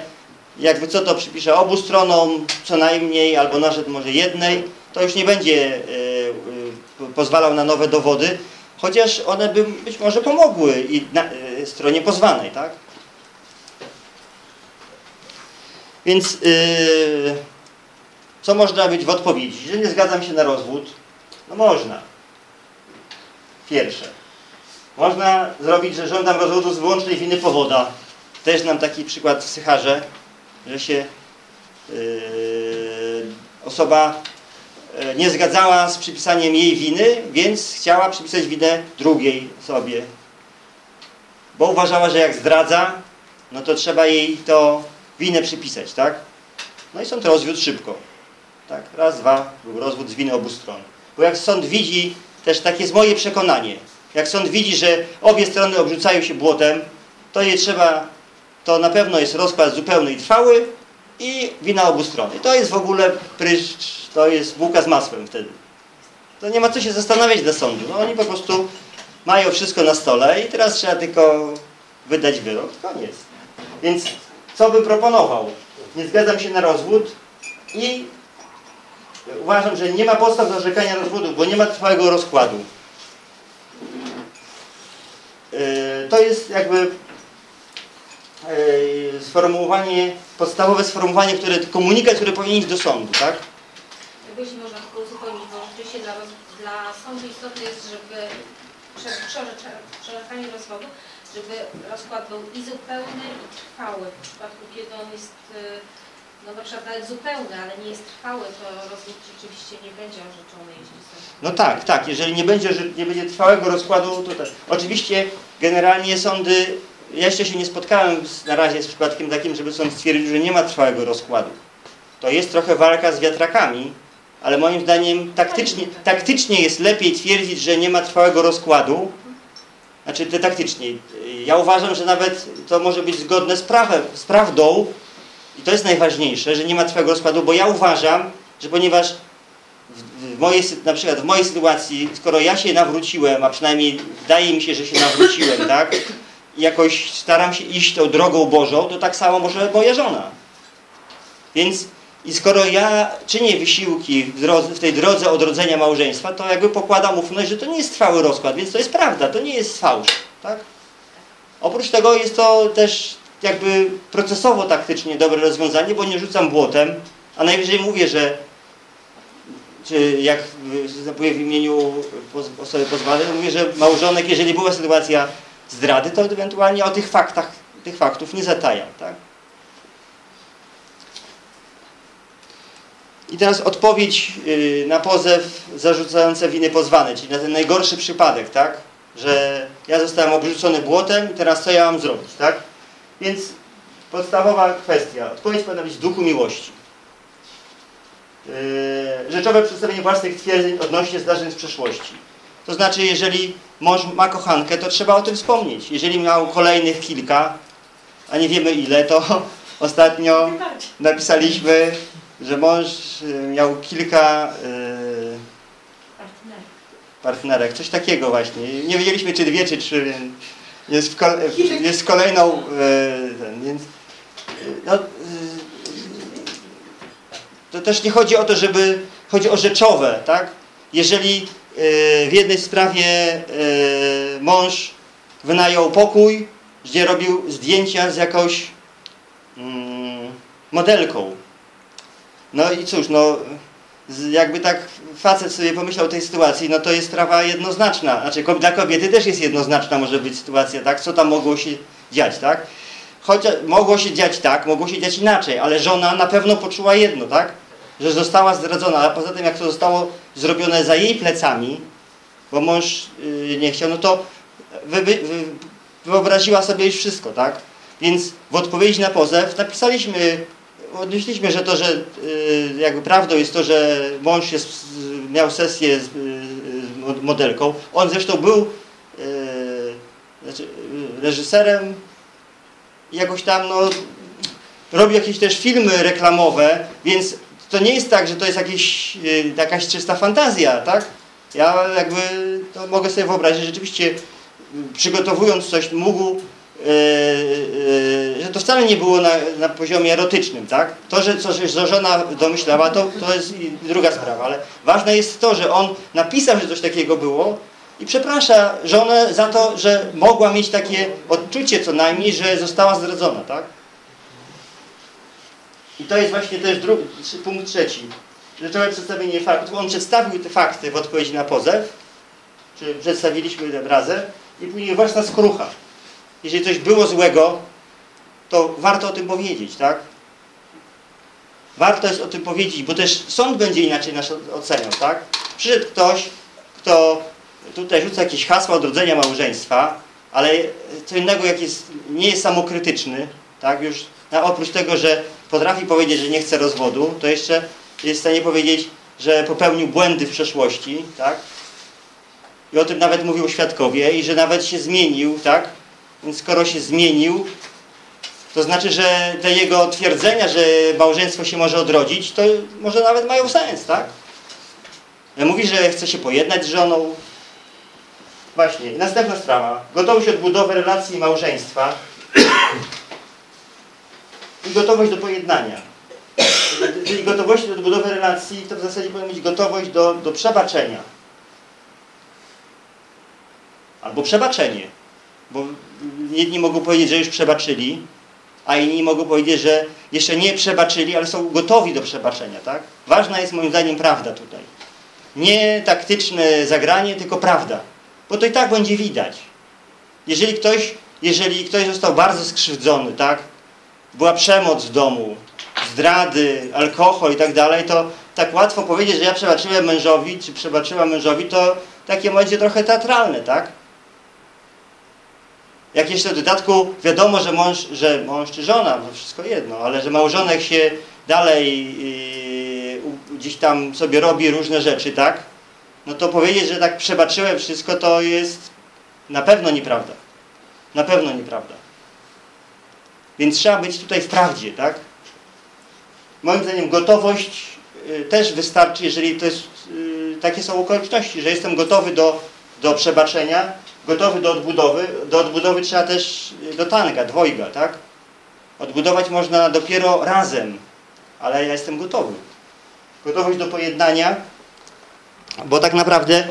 jakby co to przypisze obu stronom, co najmniej, albo nawet może jednej, to już nie będzie e, e, pozwalał na nowe dowody, chociaż one by być może pomogły i na, e, stronie pozwanej, tak? Więc co można być w odpowiedzi? Że nie zgadzam się na rozwód? No można. Pierwsze. Można zrobić, że żądam rozwodu z wyłącznej winy powoda. Też znam taki przykład w Sycharze, że się yy, osoba e, nie zgadzała z przypisaniem jej winy, więc chciała przypisać winę drugiej sobie. Bo uważała, że jak zdradza, no to trzeba jej to winę przypisać, tak? No i sąd rozwiódł szybko. Tak? Raz, dwa, był rozwód z winy obu stron. Bo jak sąd widzi, też takie jest moje przekonanie, jak sąd widzi, że obie strony obrzucają się błotem, to je trzeba, to na pewno jest rozkład zupełny i trwały i wina obu stron. I to jest w ogóle pryszcz, to jest bułka z masłem wtedy. To nie ma co się zastanawiać dla sądu. No oni po prostu mają wszystko na stole i teraz trzeba tylko wydać wyrok. Koniec. Więc co by proponował? Nie zgadzam się na rozwód i uważam, że nie ma podstaw do orzekania rozwodu, bo nie ma trwałego rozkładu. Yy, To jest jakby sformułowanie, podstawowe sformułowanie, które, komunikat, który powinien iść do sądu, tak? Jakby jeśli można tylko uzupełnić, bo rzeczywiście dla, dla sądu istotne jest, żeby orzekaniu rozwodu, żeby rozkład był i zupełny, i trwały. W przypadku, kiedy on jest, y, no na przykład nawet zupełny, ale nie jest trwały, to rozwód rzeczywiście nie będzie orzeczony, jeśli sąd No tak, tak. Jeżeli nie będzie, nie będzie trwałego rozkładu, to tak. Oczywiście generalnie sądy, jeszcze się nie spotkałem z, na razie z przypadkiem takim, żeby sąd stwierdził, że nie ma trwałego rozkładu. To jest trochę walka z wiatrakami, ale moim zdaniem taktycznie, taktycznie jest lepiej twierdzić, że nie ma trwałego rozkładu. Znaczy to taktycznie. Ja uważam, że nawet to może być zgodne z prawem, z prawdą i to jest najważniejsze, że nie ma trwałego rozkładu, bo ja uważam, że ponieważ w, w mojej, na przykład w mojej sytuacji, skoro ja się nawróciłem, a przynajmniej wydaje mi się, że się nawróciłem, tak? Jakoś staram się iść tą drogą Bożą, to tak samo może moja żona. Więc i skoro ja czynię wysiłki w, drodze, w tej drodze odrodzenia małżeństwa, to jakby pokładam ufność, że to nie jest trwały rozkład, więc to jest prawda, to nie jest fałsz, tak? Oprócz tego jest to też jakby procesowo taktycznie dobre rozwiązanie, bo nie rzucam błotem, a najwyżej mówię, że czy jak występuję w imieniu osoby pozwanej, to mówię, że małżonek, jeżeli była sytuacja zdrady, to ewentualnie o tych faktach, tych faktów nie zatajam, tak? I teraz odpowiedź yy, na pozew zarzucające winy pozwane, czyli na ten najgorszy przypadek, tak? Że ja zostałem obrzucony błotem i teraz co ja mam zrobić, tak? Więc podstawowa kwestia. Odpowiedź powinna być w duchu miłości. Yy, rzeczowe przedstawienie własnych twierdzeń odnośnie zdarzeń z przeszłości. To znaczy, jeżeli mąż ma kochankę, to trzeba o tym wspomnieć. Jeżeli miał kolejnych kilka, a nie wiemy ile, to (laughs) ostatnio napisaliśmy, że mąż y, miał kilka y, partnerek, coś takiego właśnie. Nie wiedzieliśmy, czy dwie, czy trzy. Jest, jest kolejną, y, więc no, to też nie chodzi o to, żeby, chodzi o rzeczowe, tak? Jeżeli w jednej sprawie y, mąż wynajął pokój, gdzie robił zdjęcia z jakąś mm, modelką. No i cóż, no jakby tak facet sobie pomyślał o tej sytuacji, no to jest sprawa jednoznaczna. Znaczy dla kobiety też jest jednoznaczna może być sytuacja, tak? Co tam mogło się dziać, tak? Chociaż mogło się dziać tak, mogło się dziać inaczej, ale żona na pewno poczuła jedno, tak? Że została zdradzona, a poza tym jak to zostało zrobione za jej plecami, bo mąż yy, nie chciał, no to wy, wy, wy, wyobraziła sobie już wszystko, tak? Więc w odpowiedzi na pozew napisaliśmy, odnieśliśmy, że to, że yy, jakby prawdą jest to, że mąż jest, z- miał sesję z, z mo- modelką. On zresztą był znaczy, reżyserem jakoś tam, no, robi jakieś też filmy reklamowe, więc to nie jest tak, że to jest jakieś, yy, jakaś czysta fantazja, tak? Ja jakby to mogę sobie wyobrazić, że rzeczywiście yy, przygotowując coś mógł, yy, yy, że to wcale nie było na, na poziomie erotycznym, tak? To, że coś że żona domyślała, to, to jest druga sprawa, ale ważne jest to, że on napisał, że coś takiego było i przeprasza żonę za to, że mogła mieć takie odczucie co najmniej, że została zdradzona, tak? I to jest właśnie też drugi, punkt trzeci. rzeczowe przedstawienie faktów. On przedstawił te fakty w odpowiedzi na pozew, czy przedstawiliśmy te razem i później własna skrucha. Jeżeli coś było złego, to warto o tym powiedzieć, tak? Warto jest o tym powiedzieć, bo też sąd będzie inaczej nas oceniał, tak? Przyszedł ktoś, kto tutaj rzuca jakieś hasła odrodzenia małżeństwa, ale co innego jak jest, nie jest samokrytyczny, tak? Już na, oprócz tego, że potrafi powiedzieć, że nie chce rozwodu, to jeszcze jest w stanie powiedzieć, że popełnił błędy w przeszłości, tak? I o tym nawet mówią świadkowie i że nawet się zmienił, tak? Więc skoro się zmienił, to znaczy, że te jego twierdzenia, że małżeństwo się może odrodzić, to może nawet mają sens, tak? Mówi, że chce się pojednać z żoną. Właśnie. Następna sprawa. Gotowość odbudowy relacji małżeństwa i gotowość do pojednania. Czyli gotowość do odbudowy relacji, to w zasadzie powinna mieć gotowość do, do przebaczenia. Albo przebaczenie. Bo jedni mogą powiedzieć, że już przebaczyli, a inni mogą powiedzieć, że jeszcze nie przebaczyli, ale są gotowi do przebaczenia, tak? Ważna jest moim zdaniem prawda tutaj. Nie taktyczne zagranie, tylko prawda. Bo to i tak będzie widać. Jeżeli ktoś, jeżeli ktoś został bardzo skrzywdzony, tak? Była przemoc w domu, zdrady, alkohol i tak dalej, to tak łatwo powiedzieć, że ja przebaczyłem mężowi, czy przebaczyłam mężowi, to takie będzie trochę teatralne, tak? Jak jeszcze w dodatku wiadomo, że mąż, że mąż czy żona, to wszystko jedno, ale że małżonek się dalej yy, gdzieś tam sobie robi różne rzeczy, tak? No to powiedzieć, że tak przebaczyłem wszystko, to jest na pewno nieprawda. Na pewno nieprawda. Więc trzeba być tutaj w prawdzie, tak? Moim zdaniem gotowość y, też wystarczy, jeżeli to jest, y, takie są okoliczności, że jestem gotowy do, do przebaczenia, gotowy do odbudowy. Do odbudowy trzeba też y, do tanga, dwojga, tak? Odbudować można dopiero razem, ale ja jestem gotowy. Gotowość do pojednania, bo tak naprawdę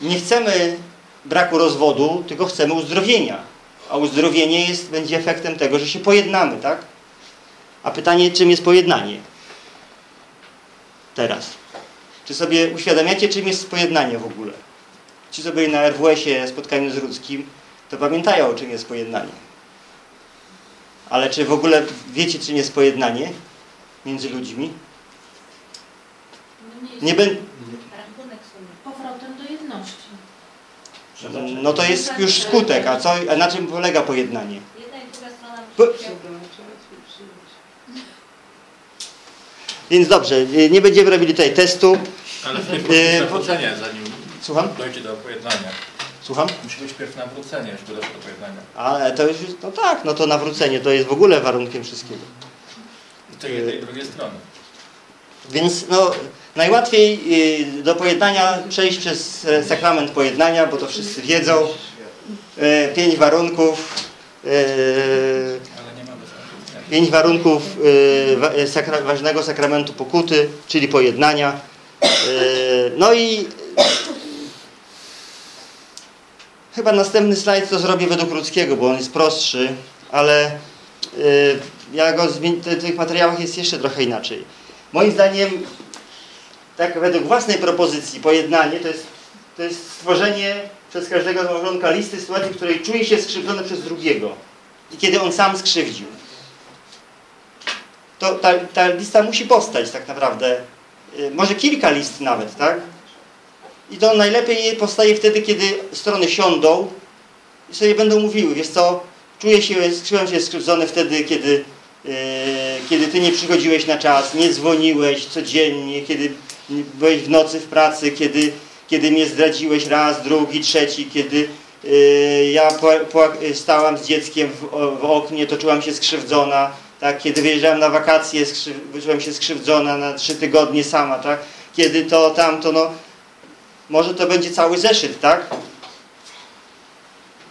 nie chcemy braku rozwodu, tylko chcemy uzdrowienia. A uzdrowienie jest, będzie efektem tego, że się pojednamy, tak? A pytanie, czym jest pojednanie? Teraz. Czy sobie uświadamiacie, czym jest pojednanie w ogóle? Ci, co byli na RWS-ie spotkaniu z Rudzkim, to pamiętają, czym jest pojednanie. Ale czy w ogóle wiecie, czym jest pojednanie między ludźmi? Nie będę... Rachunek sobie. Powrotem do jedności. No to jest już skutek. A, co, a na czym polega pojednanie? Jedna i druga strona Bo- musi się Przebaczać i przyjąć. Więc dobrze, y, nie będziemy robili tutaj testu. Ale najpierw nawrócenie, zanim Słucham? dojdzie do pojednania. Słucham? Musi być pierw nawrócenie, żeby doszło do pojednania. Ale to już, no tak, no to nawrócenie to jest w ogóle warunkiem wszystkiego. I tej jednej i drugiej strony. Więc no, najłatwiej y, do pojednania przejść przez sakrament pojednania, bo to wszyscy wiedzą. E, Pięć warunków. nawrócenia. Pięć warunków y, y, ważnego sakramentu pokuty, czyli pojednania. Y, No i chyba następny slajd to zrobię według ludzkiego, bo on jest prostszy, ale y, ja go w tych materiałach jest jeszcze trochę inaczej. Moim zdaniem, tak według własnej propozycji, pojednanie to jest, to jest stworzenie przez każdego małżonka listy sytuacji, w której czuje się skrzywdzony przez drugiego i kiedy on sam skrzywdził to ta, ta lista musi powstać tak naprawdę. Y, Może kilka list nawet, tak? I to najlepiej powstaje wtedy, kiedy strony siądą i sobie będą mówiły, wiesz co, czuję się, czułem się skrzywdzony wtedy, kiedy, kiedy ty nie przychodziłeś na czas, nie dzwoniłeś codziennie, kiedy byłeś w nocy w pracy, kiedy, kiedy mnie zdradziłeś raz, drugi, trzeci, kiedy y, ja stałam z dzieckiem w, oknie, to czułam się skrzywdzona, tak? Kiedy wyjeżdżałem na wakacje, skrzyw, czułem się skrzywdzona na trzy tygodnie sama, tak? Kiedy to, tamto, no, może to będzie cały zeszyt, tak?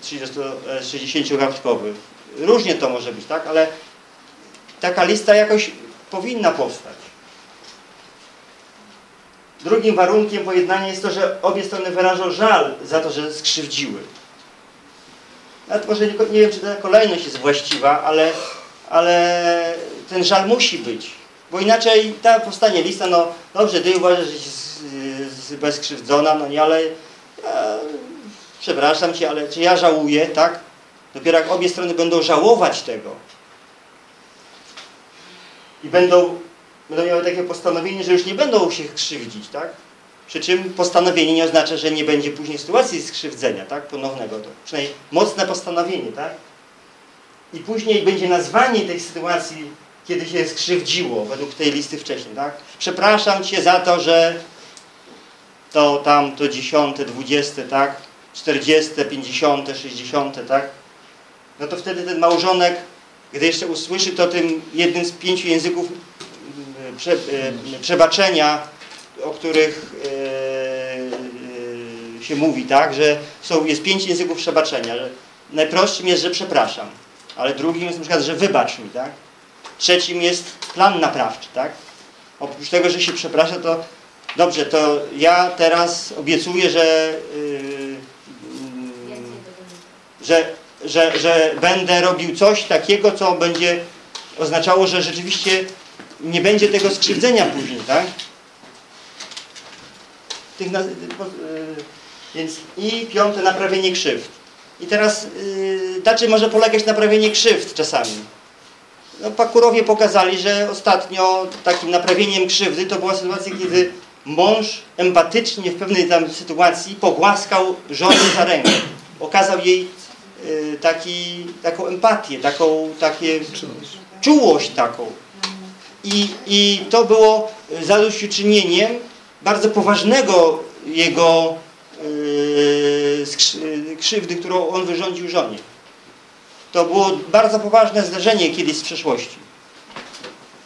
30, e, 60-kartkowy. Różnie to może być, tak? Ale taka lista jakoś powinna powstać. Drugim warunkiem pojednania jest to, że obie strony wyrażą żal za to, że skrzywdziły. Nawet może nie, nie wiem, czy ta kolejność jest właściwa, ale, ale ten żal musi być. Bo inaczej ta powstanie lista, no dobrze, ty uważasz, że jesteś bezkrzywdzona, no nie, ale ja, przepraszam cię, ale czy ja żałuję, tak? Dopiero jak obie strony będą żałować tego i będą, będą miały takie postanowienie, że już nie będą się krzywdzić, tak? Przy czym postanowienie nie oznacza, że nie będzie później sytuacji skrzywdzenia, tak? Ponownego. To przynajmniej mocne postanowienie, tak? I później będzie nazwanie tej sytuacji, kiedy się skrzywdziło, według tej listy wcześniej, tak? Przepraszam Cię za to, że to tam, to dziesiąte, dwudzieste, tak? Czterdzieste, pięćdziesiąte, sześćdziesiąte, tak? No to wtedy ten małżonek, gdy jeszcze usłyszy to tym jednym z pięciu języków mm, prze, e, przebaczenia, o których e, e, się mówi, tak? Że są, jest pięć języków przebaczenia. Najprostszym jest, że przepraszam, ale drugim jest na przykład, że wybacz mi, tak? Trzecim jest plan naprawczy, tak? Oprócz tego, że się przeprasza, to dobrze, to ja teraz obiecuję, że, yy, mm, że, że, że będę robił coś takiego, co będzie oznaczało, że rzeczywiście nie będzie tego skrzywdzenia później, tak? Tych na, po- yy, więc i piąte, naprawienie krzywd. I teraz yy, na czym może polegać naprawienie krzywd czasami? No, Pakurowie pokazali, że ostatnio takim naprawieniem krzywdy to była sytuacja, kiedy mąż empatycznie w pewnej tam sytuacji pogłaskał żonę za rękę. Okazał jej y, taki, taką empatię, taką, takie czułość taką. I, I to było zadośćuczynieniem bardzo poważnego jego y, skrzy- krzywdy, którą on wyrządził żonie. To było bardzo poważne zdarzenie kiedyś z przeszłości.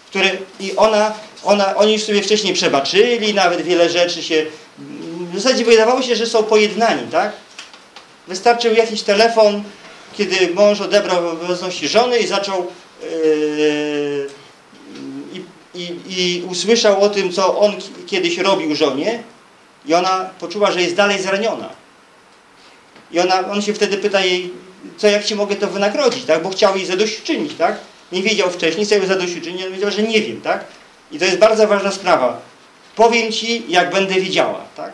Które, I ona, ona, oni już sobie wcześniej przebaczyli, nawet wiele rzeczy się... W zasadzie wydawało się, że są pojednani, tak? Wystarczył jakiś telefon, kiedy mąż odebrał obecności żony i zaczął yy, i, i, usłyszał o tym, co on ki- kiedyś robił żonie i ona poczuła, że jest dalej zraniona. I ona, on się wtedy pyta jej, co jak ci mogę to wynagrodzić, tak? Bo chciał jej zadośćuczynić, tak? Nie wiedział wcześniej, co jej zadośćuczynić, on wiedział, że nie wiem, tak? I to jest bardzo ważna sprawa. Powiem ci, jak będę wiedziała, tak?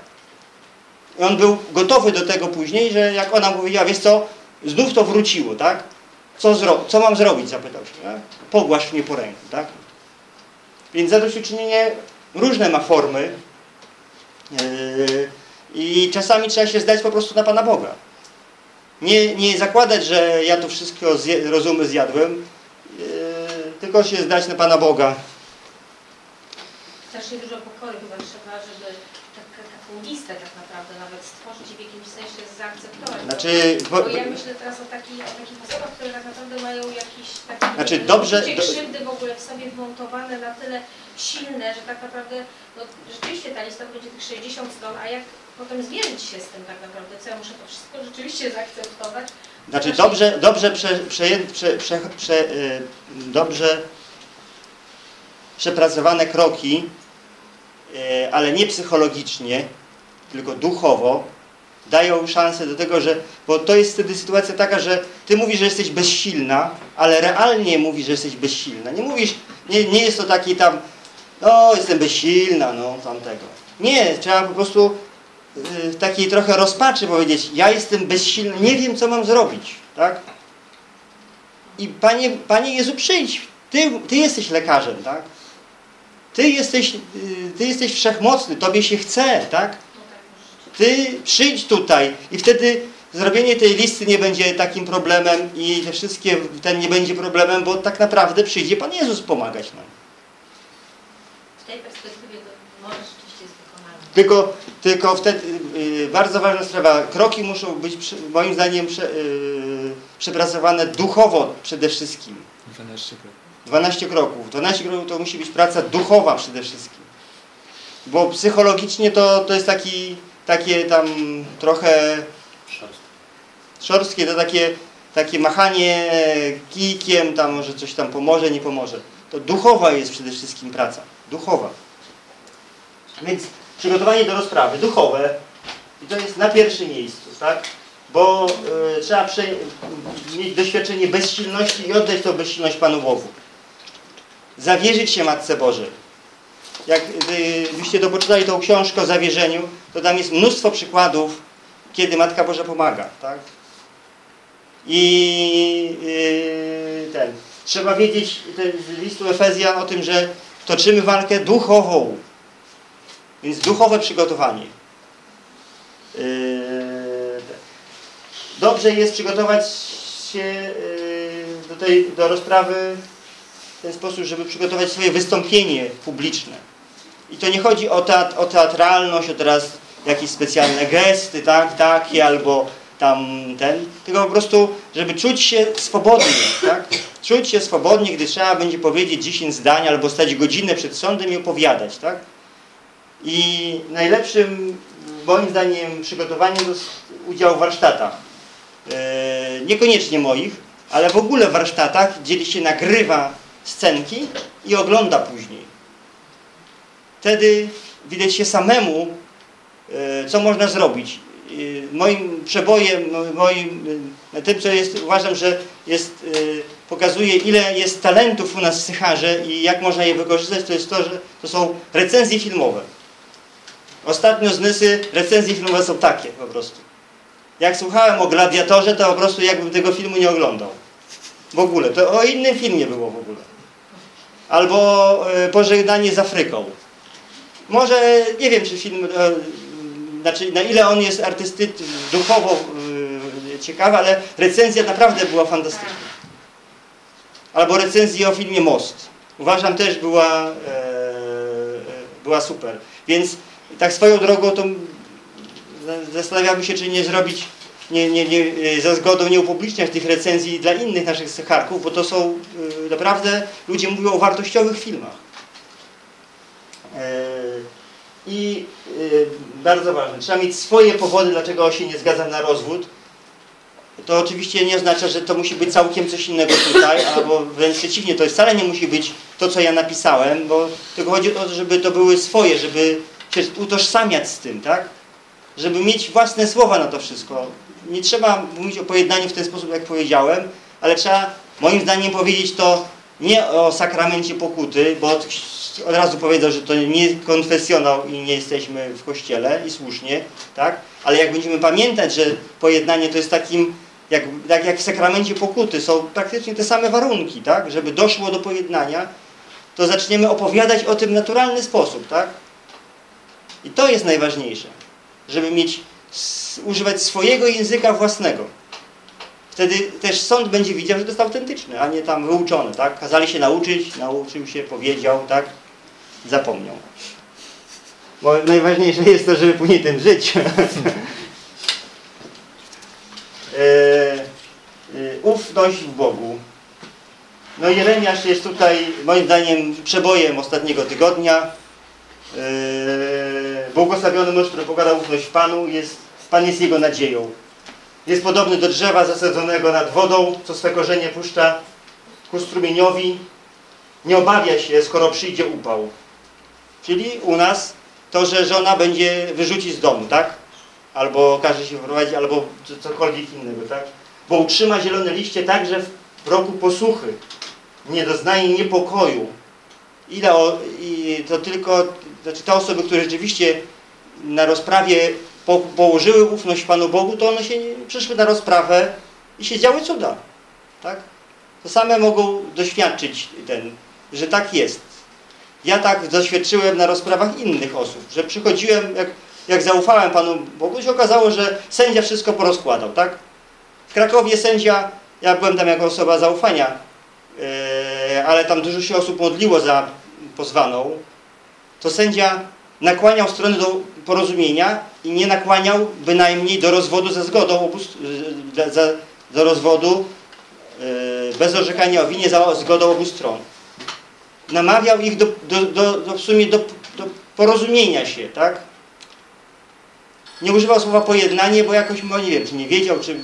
I on był gotowy do tego później, że jak ona mówiła, wiesz co, znów to wróciło, tak? Co, co mam zrobić? Zapytał się. Tak? Pogłasz mnie po ręku, tak? Więc zadośćuczynienie różne ma formy yy, i czasami trzeba się zdać po prostu na Pana Boga. Nie, nie zakładać, że ja to wszystko zje, rozumy zjadłem, yy, tylko się zdać na Pana Boga. Strasznie dużo pokory chyba trzeba, żeby tak, taką listę tak naprawdę nawet stworzyć i w jakimś sensie zaakceptować. Znaczy, bo, bo- ja myślę teraz o, taki, o takich osobach, które tak naprawdę mają jakiś taki Znaczy, dobrze- krzywdy w ogóle w sobie wmontowane na tyle silne, że tak naprawdę no, rzeczywiście ta lista będzie tych 60 stron, a jak potem zmierzyć się z tym tak naprawdę, co ja muszę to wszystko rzeczywiście zaakceptować. Znaczy Strasznie- dobrze, dobrze, prze, prze, prze, prze, y, dobrze przepracowane kroki, y, ale nie psychologicznie, tylko duchowo, dają szansę do tego, że, bo to jest wtedy sytuacja taka, że ty mówisz, że jesteś bezsilna, ale realnie mówisz, że jesteś bezsilna. Nie mówisz, nie, nie jest to taki tam, no jestem bezsilna, no tamtego. Nie, trzeba po prostu y, w takiej trochę rozpaczy powiedzieć, ja jestem bezsilny, nie wiem co mam zrobić, tak? I Panie, Panie Jezu przyjdź, ty, ty jesteś lekarzem, tak? Ty jesteś, y, ty jesteś wszechmocny, Tobie się chce, tak? No tak, może rzeczywiście. Ty przyjdź tutaj i wtedy zrobienie tej listy nie będzie takim problemem i te wszystkie, ten nie będzie problemem, bo tak naprawdę przyjdzie Pan Jezus pomagać nam. W tej perspektywie to może rzeczywiście jest wykonalne. Tylko, tylko wtedy yy, bardzo ważna sprawa, kroki muszą być przy- moim zdaniem prze, yy, przepracowane duchowo przede wszystkim. 12 kroków. 12 kroków. 12 kroków to musi być praca duchowa przede wszystkim. Bo psychologicznie to, to jest taki, takie tam trochę szorstkie, to takie, takie machanie kijkiem, tam może coś tam pomoże, nie pomoże. To duchowa jest przede wszystkim praca. Duchowa. Więc przygotowanie do rozprawy duchowe i to jest na pierwszym miejscu, tak? Bo y, trzeba prze, mieć doświadczenie bezsilności i oddać tą bezsilność Panu Bogu. zawierzyć się Matce Bożej. Jak y, byście to poczytali tą książkę o zawierzeniu, to tam jest mnóstwo przykładów, kiedy Matka Boża pomaga, tak? I yy, ten. Trzeba wiedzieć z listu Efezjan o tym, że toczymy walkę duchową. Więc duchowe przygotowanie. Yy. Dobrze jest przygotować się yy, do, tej, do rozprawy w ten sposób, żeby przygotować swoje wystąpienie publiczne. I to nie chodzi o, teat, o teatralność, o teraz jakieś specjalne gesty, tak, takie, albo tam ten, tylko po prostu, żeby czuć się swobodnie, tak? Czuć się swobodnie, gdy trzeba będzie powiedzieć 10 zdań, albo stać godzinę przed sądem i opowiadać, tak? I najlepszym, moim zdaniem, przygotowaniem to jest udział w warsztatach. E, niekoniecznie moich, ale w ogóle w warsztatach, gdzie się nagrywa scenki i ogląda później. Wtedy widać się samemu, e, co można zrobić. E, Moim przebojem, mo- moim, e, tym, co jest, uważam, że jest, pokazuje, ile jest talentów u nas w Sycharze i jak można je wykorzystać, to jest to, że to są recenzje filmowe. Ostatnio z Nysy recenzje filmowe są takie po prostu. Jak słuchałem o Gladiatorze, to po prostu jakbym tego filmu nie oglądał. W ogóle. To o innym filmie było w ogóle. Albo Pożegnanie z Afryką. Może, nie wiem, czy film, e, znaczy na ile on jest artysty, duchowo e, ciekawy, ale recenzja naprawdę była fantastyczna. Albo recenzja o filmie Most. Uważam też była, e, była super. Więc tak swoją drogą to za- zastanawiałbym się, czy nie zrobić, nie, nie, nie, za zgodą nie upubliczniać tych recenzji dla innych naszych sycharków, bo to są naprawdę, ludzie mówią o wartościowych filmach. I e, bardzo ważne, trzeba mieć swoje powody, dlaczego się nie zgadzam na rozwód. To oczywiście nie oznacza, że to musi być całkiem coś innego tutaj, albo wręcz przeciwnie, to wcale nie musi być to, co ja napisałem, bo tylko chodzi o to, żeby to były swoje, żeby się utożsamiać z tym, tak? Żeby mieć własne słowa na to wszystko. Nie trzeba mówić o pojednaniu w ten sposób, jak powiedziałem, ale trzeba moim zdaniem powiedzieć to nie o sakramencie pokuty, bo od razu powiedział, że to nie konfesjonał i nie jesteśmy w kościele i słusznie, tak? Ale jak będziemy pamiętać, że pojednanie to jest takim, jak, tak jak w sakramencie pokuty, są praktycznie te same warunki, tak? Żeby doszło do pojednania, to zaczniemy opowiadać o tym w naturalny sposób, tak? I to jest najważniejsze, żeby mieć, używać swojego języka własnego. Wtedy też sąd będzie widział, że to jest autentyczne, a nie tam wyuczone, tak? Kazali się nauczyć, nauczył się, powiedział, tak? Zapomniał. Bo najważniejsze jest to, żeby później tym żyć. (laughs) e, e, ufność w Bogu. No Jeremiasz jest tutaj moim zdaniem przebojem ostatniego tygodnia. E, błogosławiony mąż, który pokłada ufność w Panu, jest, Pan jest jego nadzieją. Jest podobny do drzewa zasadzonego nad wodą, co swe korzenie puszcza ku strumieniowi. Nie obawia się, skoro przyjdzie upał. Czyli u nas to, że żona będzie wyrzucić z domu, tak? Albo każe się wprowadzić, albo co- cokolwiek innego, tak? Bo utrzyma zielone liście także w roku posuchy. Nie doznaje niepokoju. Ile o, i to tylko, znaczy te osoby, które rzeczywiście na rozprawie po, położyły ufność Panu Bogu, to one się nie, przyszły na rozprawę i się działy cuda. Tak? To same mogą doświadczyć ten, że tak jest. Ja tak doświadczyłem na rozprawach innych osób, że przychodziłem, jak, jak zaufałem Panu Bogu, się okazało, że sędzia wszystko porozkładał, tak? W Krakowie sędzia, ja byłem tam jako osoba zaufania, yy, ale tam dużo się osób modliło za pozwaną, to sędzia nakłaniał strony do porozumienia i nie nakłaniał bynajmniej do rozwodu ze zgodą za, do rozwodu yy, bez orzekania o winie za zgodą obu stron namawiał ich do, do, do, do w sumie do, do porozumienia się, tak? Nie używał słowa pojednanie, bo jakoś, no nie wiem, czy nie wiedział, czy...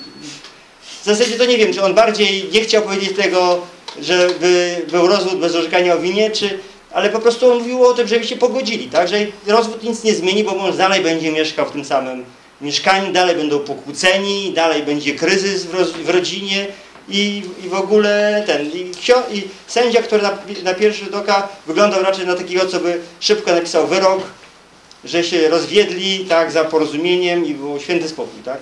W zasadzie to nie wiem, czy on bardziej nie chciał powiedzieć tego, żeby był rozwód bez orzekania o winie, czy... Ale po prostu on mówił o tym, żeby się pogodzili, tak? Że rozwód nic nie zmieni, bo mąż dalej będzie mieszkał w tym samym mieszkaniu, dalej będą pokłóceni, dalej będzie kryzys w, roz, w rodzinie i, i w ogóle ten, i, i sędzia, który na, na pierwszy rzut oka wyglądał raczej na takiego, co by szybko napisał wyrok, że się rozwiedli, tak, za porozumieniem i był święty spokój, tak?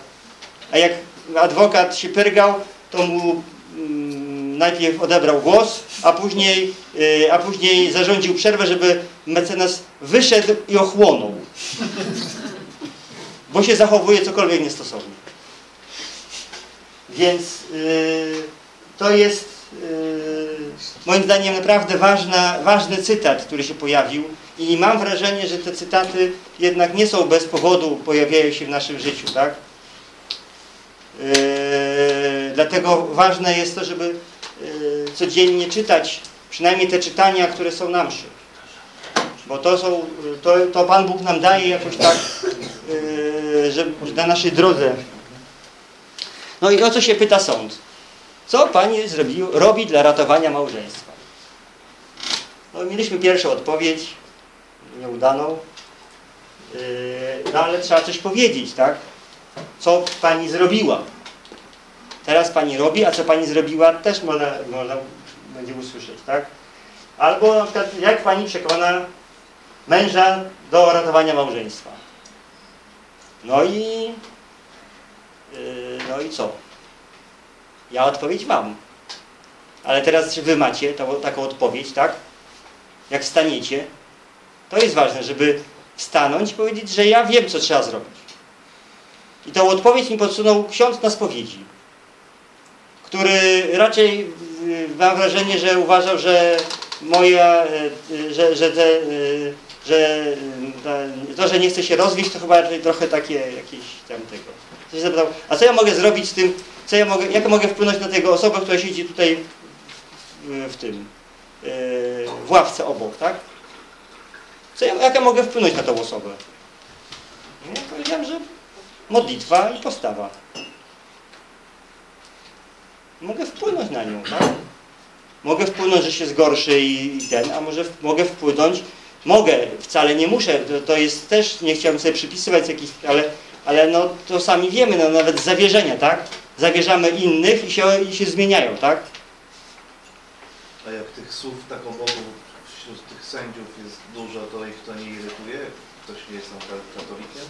A jak adwokat się pyrgał, to mu mm, najpierw odebrał głos, a później, y, a później zarządził przerwę, żeby mecenas wyszedł i ochłonął. Bo się zachowuje cokolwiek niestosownie. Więc y, to jest y, moim zdaniem naprawdę ważna, ważny cytat, który się pojawił i mam wrażenie, że te cytaty jednak nie są bez powodu, pojawiają się w naszym życiu, tak? Yy, dlatego ważne jest to, żeby yy, codziennie czytać przynajmniej te czytania, które są na mszy. Bo to są, to, to Pan Bóg nam daje jakoś tak, yy, że na naszej drodze. No i o co się pyta sąd? Co Pani zrobił, robi dla ratowania małżeństwa? No mieliśmy pierwszą odpowiedź, nieudaną. Yy, no ale trzeba coś powiedzieć, tak? co Pani zrobiła. Teraz Pani robi, a co Pani zrobiła też można, można będzie usłyszeć, tak? Albo na przykład jak Pani przekona męża do ratowania małżeństwa. No i yy, no i co? Ja odpowiedź mam. Ale teraz czy Wy macie tą, taką odpowiedź, tak? Jak wstaniecie, to jest ważne, żeby wstanąć i powiedzieć, że ja wiem, co trzeba zrobić. I tą odpowiedź mi podsunął ksiądz na spowiedzi, który raczej y, mam wrażenie, że uważał, że moja, y, że, że, te, y, że y, to, że nie chce się rozwieść, to chyba trochę takie jakieś tam tego. Się zapytał, a co ja mogę zrobić z tym, co ja mogę, jak mogę wpłynąć na tego osobę, która siedzi tutaj w, w tym, y, w ławce obok, tak? Co ja, jak ja mogę wpłynąć na tą osobę? No Ja powiedziałem, że modlitwa i postawa. Mogę wpłynąć na nią, tak? Mogę wpłynąć, że się zgorszy i i ten, a może w, mogę wpłynąć, mogę, wcale nie muszę, to, to jest też, nie chciałbym sobie przypisywać jakichś, ale, ale no to sami wiemy, no nawet zawierzenia, tak? Zawierzamy innych i się, i się zmieniają, tak? A jak tych słów tak o Bogu wśród tych sędziów jest dużo, to ich to nie irytuje? Ktoś nie jest przykład katolikiem?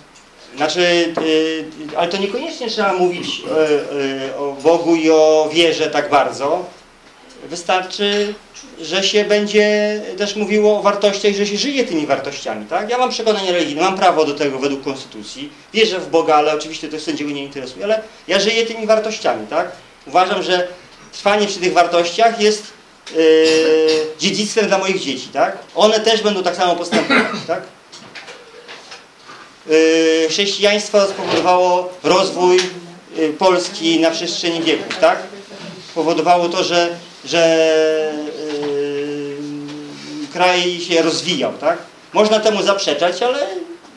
Znaczy, y, ale to niekoniecznie trzeba mówić y, y, o Bogu i o wierze tak bardzo. Wystarczy, że się będzie też mówiło o wartościach, że się żyje tymi wartościami, tak? Ja mam przekonanie religijne, mam prawo do tego według konstytucji. Wierzę w Boga, ale oczywiście to sędziego nie interesuje, ale ja żyję tymi wartościami, tak? Uważam, że trwanie przy tych wartościach jest y, dziedzictwem dla moich dzieci, tak? One też będą tak samo postępować, tak? y, chrześcijaństwo spowodowało rozwój y, Polski na przestrzeni wieków, tak? Powodowało to, że, że y, kraj się rozwijał, tak? Można temu zaprzeczać, ale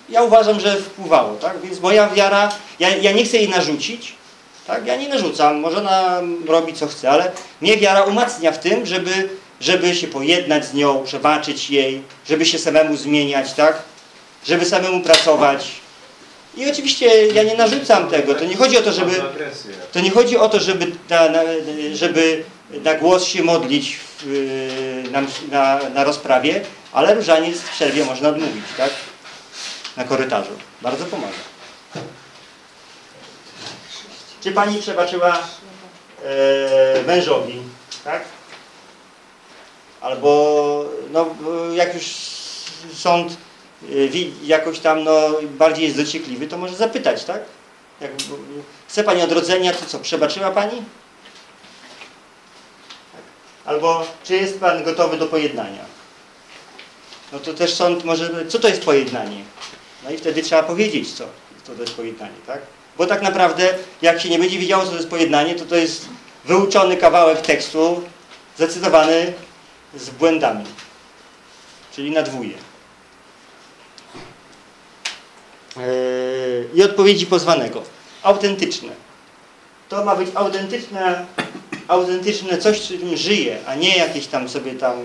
ja uważam, że wpływało, tak? Więc moja wiara, ja, ja nie chcę jej narzucić, tak? Ja nie narzucam, może ona robi co chce, ale mnie wiara umacnia w tym, żeby, żeby się pojednać z nią, przebaczyć jej, żeby się samemu zmieniać, tak? żeby samemu pracować. I oczywiście ja nie narzucam tego. To nie chodzi o to, żeby, to nie chodzi o to, żeby żeby na głos się modlić w, na, na, na rozprawie, ale różaniec w przerwie można odmówić, tak? Na korytarzu. Bardzo pomaga. Czy pani przebaczyła e, mężowi, tak? Albo, no, jak już sąd wi- jakoś tam no, bardziej jest dociekliwy, to może zapytać, tak? Jak, chce Pani odrodzenia, to co, przebaczyła Pani? Albo czy jest Pan gotowy do pojednania? No to też sąd może, co to jest pojednanie? No i wtedy trzeba powiedzieć, co, co to jest pojednanie, tak? Bo tak naprawdę, jak się nie będzie wiedziało, co to jest pojednanie, to to jest wyuczony kawałek tekstu, zacytowany z błędami, czyli na dwóje. Yy, i odpowiedzi pozwanego. Autentyczne. To ma być autentyczne, autentyczne coś, czym żyje, a nie jakieś tam sobie tam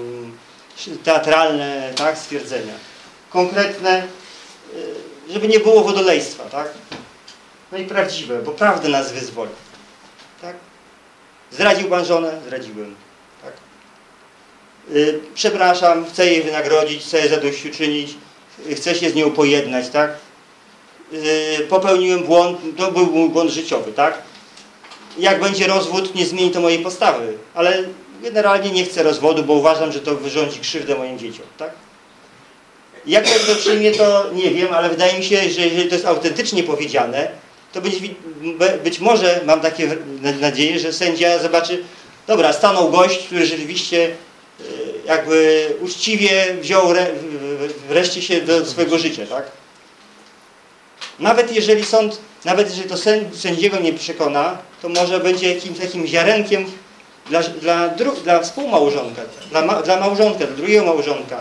teatralne tak, stwierdzenia. Konkretne, yy, żeby nie było wodolejstwa, tak? No i prawdziwe, bo prawda nas wyzwoli. Tak? Zdradził pan żonę? Zdradziłem. Tak? Y, przepraszam, chcę jej wynagrodzić, chcę jej zadośćuczynić, y, chcę się z nią pojednać, tak? Y, popełniłem błąd, to był mój błąd życiowy, tak? Jak będzie rozwód, nie zmieni to mojej postawy, ale generalnie nie chcę rozwodu, bo uważam, że to wyrządzi krzywdę moim dzieciom, tak? Jak to przyjmie, to nie wiem, ale wydaje mi się, że jeżeli to jest autentycznie powiedziane, to być, być może, mam takie nadzieję, że sędzia zobaczy, dobra, stanął gość, który rzeczywiście y, jakby uczciwie wziął re, wreszcie się do swojego życia, tak? Nawet jeżeli sąd, nawet jeżeli to sędziego nie przekona, to może będzie jakimś takim ziarenkiem dla, dla, dla współmałżonka, dla, ma, dla małżonka, dla drugiego małżonka.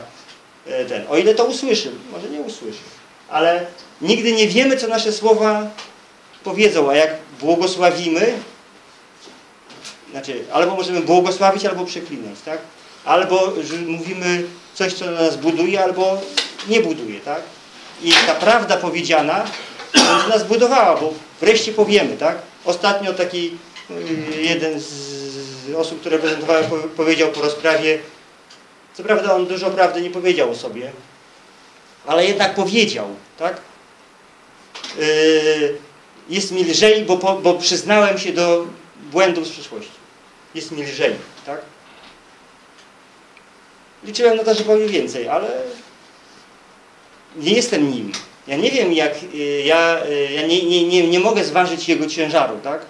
e, Ten, o ile to usłyszy, może nie usłyszy. Ale nigdy nie wiemy, co nasze słowa powiedzą, a jak błogosławimy, znaczy, albo możemy błogosławić, albo przeklinać, tak? Albo mówimy coś, co nas buduje, albo nie buduje, tak? I ta prawda powiedziana będzie nas budowała, bo wreszcie powiemy, tak? Ostatnio taki y, jeden z osób, które prezentowały, powie- powiedział po rozprawie, co prawda on dużo prawdy nie powiedział o sobie, ale jednak powiedział, tak? Yy, jest mi lżej, bo, bo przyznałem się do błędów z przeszłości. Jest mi lżej, tak? Liczyłem na to, że powie więcej, ale nie jestem nim. Ja nie wiem, jak y, ja, y, ja nie, nie, nie, nie mogę zważyć jego ciężaru, tak?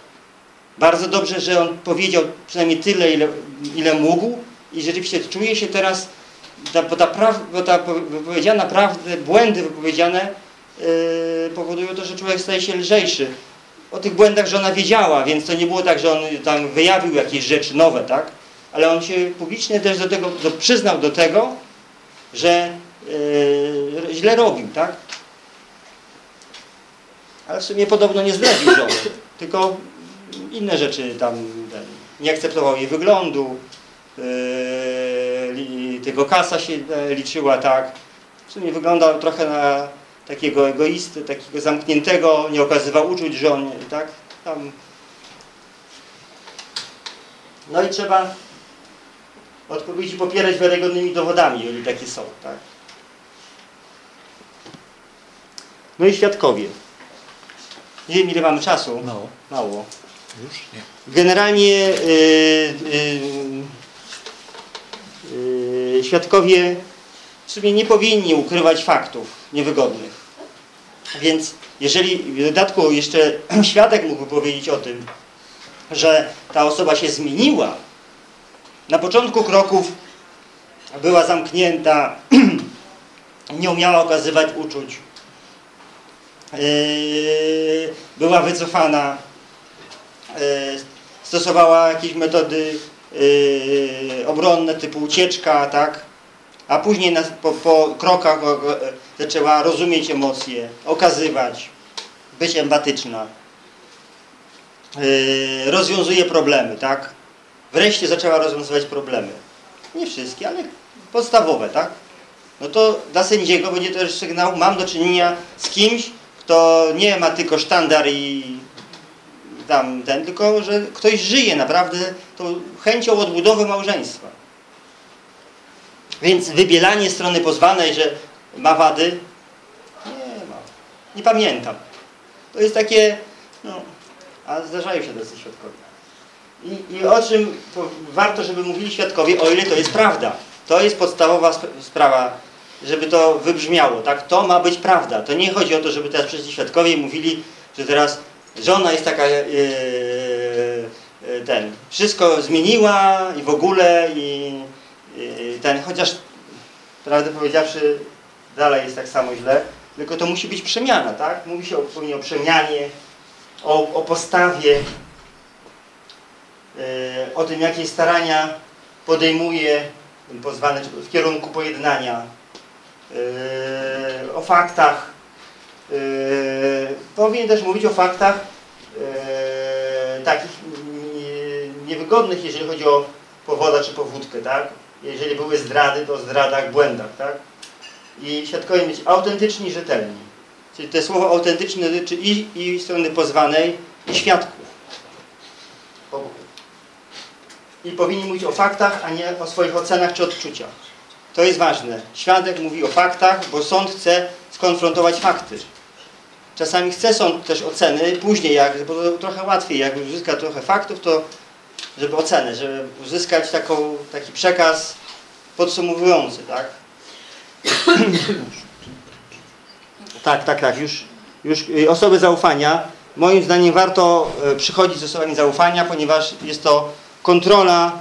Bardzo dobrze, że on powiedział przynajmniej tyle, ile, ile mógł i rzeczywiście czuje się teraz, ta, bo, ta praw, bo ta wypowiedziana prawda, błędy wypowiedziane yy, powodują to, że człowiek staje się lżejszy. O tych błędach żona wiedziała, więc to nie było tak, że on tam wyjawił jakieś rzeczy nowe, tak? Ale on się publicznie też do tego, do, przyznał do tego, że yy, źle robił, tak? Ale w sumie podobno nie zdradził żony, tylko inne rzeczy tam, nie akceptował jej wyglądu, yy, tylko kasa się e, liczyła, tak. W sumie wyglądał trochę na takiego egoisty, takiego zamkniętego, nie okazywał uczuć żonie, tak. Tam. No i trzeba odpowiedzi popierać wiarygodnymi dowodami, jeżeli takie są, tak. No i świadkowie. Nie wiem ile mamy czasu. Mało. Mało. Już? Nie. Generalnie yy, yy, yy, świadkowie w sumie nie powinni ukrywać faktów niewygodnych. Więc jeżeli w dodatku jeszcze (clears throat) świadek mógłby powiedzieć o tym, że ta osoba się zmieniła, na początku kroków była zamknięta, (clears throat) nie umiała okazywać uczuć, była wycofana, yy, stosowała jakieś metody yy, obronne typu ucieczka, tak? A później na, po, po krokach zaczęła rozumieć emocje, okazywać, być empatyczna. Rozwiązuje problemy, tak? Wreszcie zaczęła rozwiązywać problemy. Nie wszystkie, ale podstawowe, tak? No to dla sędziego będzie też sygnał, mam do czynienia z kimś, kto nie ma tylko sztandar i tam ten, tylko że ktoś żyje naprawdę tą chęcią odbudowy małżeństwa. Więc wybielanie strony pozwanej, że ma wady, nie ma. Nie pamiętam. To jest takie, no, a zdarzają się tacy świadkowie. I, I o czym warto, żeby mówili świadkowie, o ile to jest prawda. To jest podstawowa sp sprawa, żeby to wybrzmiało, tak? To ma być prawda. To nie chodzi o to, żeby teraz przyszli świadkowie mówili, że teraz żona jest taka yy, ten, wszystko zmieniła i w ogóle i yy, ten, chociaż prawdę powiedziawszy dalej jest tak samo źle, tylko to musi być przemiana, tak? Mówi się o, o przemianie, o, o postawie, o tym jakie starania podejmuje pozwany w kierunku pojednania, o faktach, yy, powinien też mówić o faktach yy, takich nie- niewygodnych, jeżeli chodzi o powoda czy powódkę, tak? Jeżeli były zdrady, to zdradach, błędach, tak? I świadkowie być autentyczni rzetelni. Czyli to słowo autentyczne dotyczy i, i strony pozwanej, i świadków. I powinni mówić o faktach, a nie o swoich ocenach czy odczuciach. To jest ważne. Świadek mówi o faktach, bo sąd chce skonfrontować fakty. Czasami chce sąd też oceny, później, jak, bo trochę łatwiej, jak uzyska trochę faktów, to żeby ocenę, żeby uzyskać taką, taki przekaz podsumowujący, tak? (coughs) tak, tak, tak, już, już y, osoby zaufania, moim zdaniem warto y, przychodzić z osobami zaufania, ponieważ jest to kontrola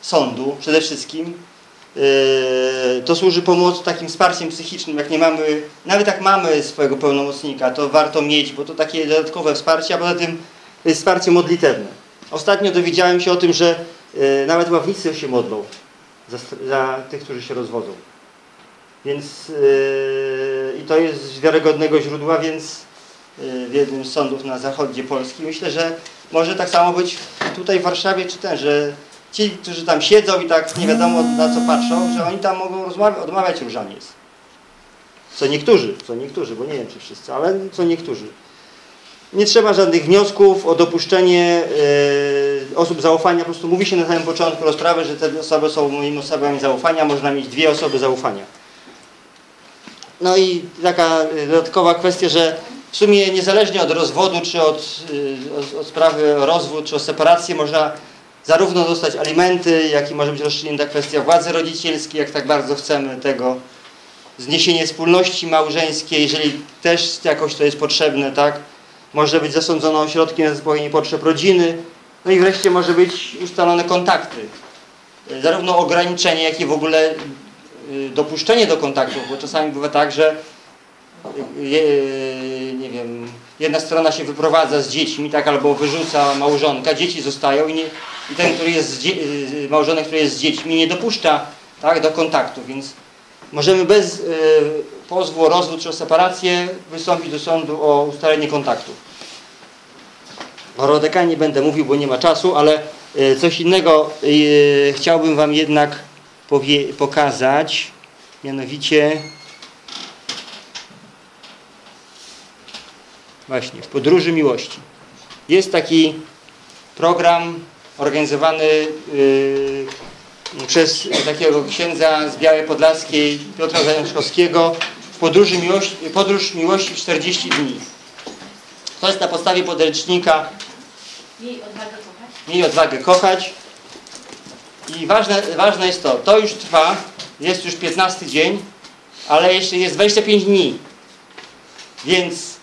sądu przede wszystkim. Yy, To służy pomoc takim wsparciem psychicznym, jak nie mamy, nawet jak mamy swojego pełnomocnika, to warto mieć, bo to takie dodatkowe wsparcie, a poza tym jest wsparcie modlitewne. Ostatnio dowiedziałem się o tym, że yy, nawet ławnicy się modlą za, za tych, którzy się rozwodzą. Więc yy, i to jest z wiarygodnego źródła, więc yy, w jednym z sądów na zachodzie Polski. Myślę, że może tak samo być tutaj w Warszawie, czy ten, że ci, którzy tam siedzą i tak nie wiadomo na co patrzą, że oni tam mogą odmawiać różaniec. Co niektórzy, co niektórzy, bo nie wiem czy wszyscy, ale co niektórzy. Nie trzeba żadnych wniosków o dopuszczenie yy, osób zaufania. Po prostu mówi się na samym początku rozprawy, że te osoby są moimi osobami zaufania. Można mieć dwie osoby zaufania. No i taka y, dodatkowa kwestia, że w sumie niezależnie od rozwodu, czy od, y, od, od sprawy o rozwód, czy o separację, można zarówno dostać alimenty, jak i może być rozstrzygnięta kwestia władzy rodzicielskiej, jak tak bardzo chcemy tego. Zniesienie wspólności małżeńskiej, jeżeli też jakoś to jest potrzebne, tak? Może być zasądzone ośrodki na zaspokojenie potrzeb rodziny. No i wreszcie może być ustalone kontakty. Zarówno ograniczenie, jak i w ogóle y, dopuszczenie do kontaktów, bo czasami bywa tak, że y, y, nie wiem, jedna strona się wyprowadza z dziećmi, tak, albo wyrzuca małżonka, dzieci zostają i, nie, i ten, który jest z y, małżonek, który jest z dziećmi, nie dopuszcza tak, do kontaktu, więc możemy bez y, pozwu o rozwód czy o separację wystąpić do sądu o ustalenie kontaktów. O Rodeka nie będę mówił, bo nie ma czasu, ale y, coś innego y, chciałbym Wam jednak pokazać, mianowicie Właśnie, w Podróży Miłości. Jest taki program organizowany yy, przez takiego księdza z Białej Podlaskiej, Piotra Zajączkowskiego, Podróży Miłości, Podróż Miłości w 40 dni. To jest na podstawie podręcznika Jej odwagę kochać. Miej odwagę kochać. I ważne, ważne jest to, to już trwa, jest już 15 dzień, ale jeszcze jest 25 dni. Więc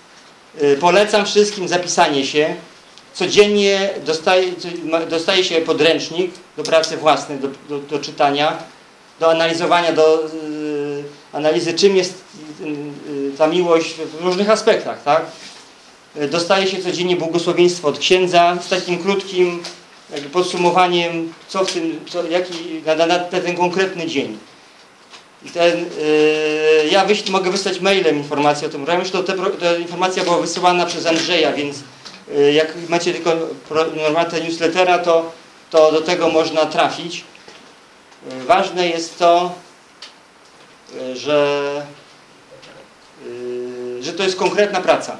polecam wszystkim zapisanie się. Codziennie dostaje, dostaje się podręcznik do pracy własnej, do, do, do czytania, do analizowania, do y, analizy, czym jest y, y, ta miłość w różnych aspektach, tak? Y, Dostaje się codziennie błogosławieństwo od księdza z takim krótkim podsumowaniem, co w tym, co, jaki, na, na ten konkretny dzień. Ten, yy, ja wyś, mogę wysłać mailem informację o tym programie. Zresztą ta informacja była wysyłana przez Andrzeja, więc yy, jak macie tylko normalne newslettera, to, to do tego można trafić. Yy, ważne jest to, yy, że, yy, że to jest konkretna praca.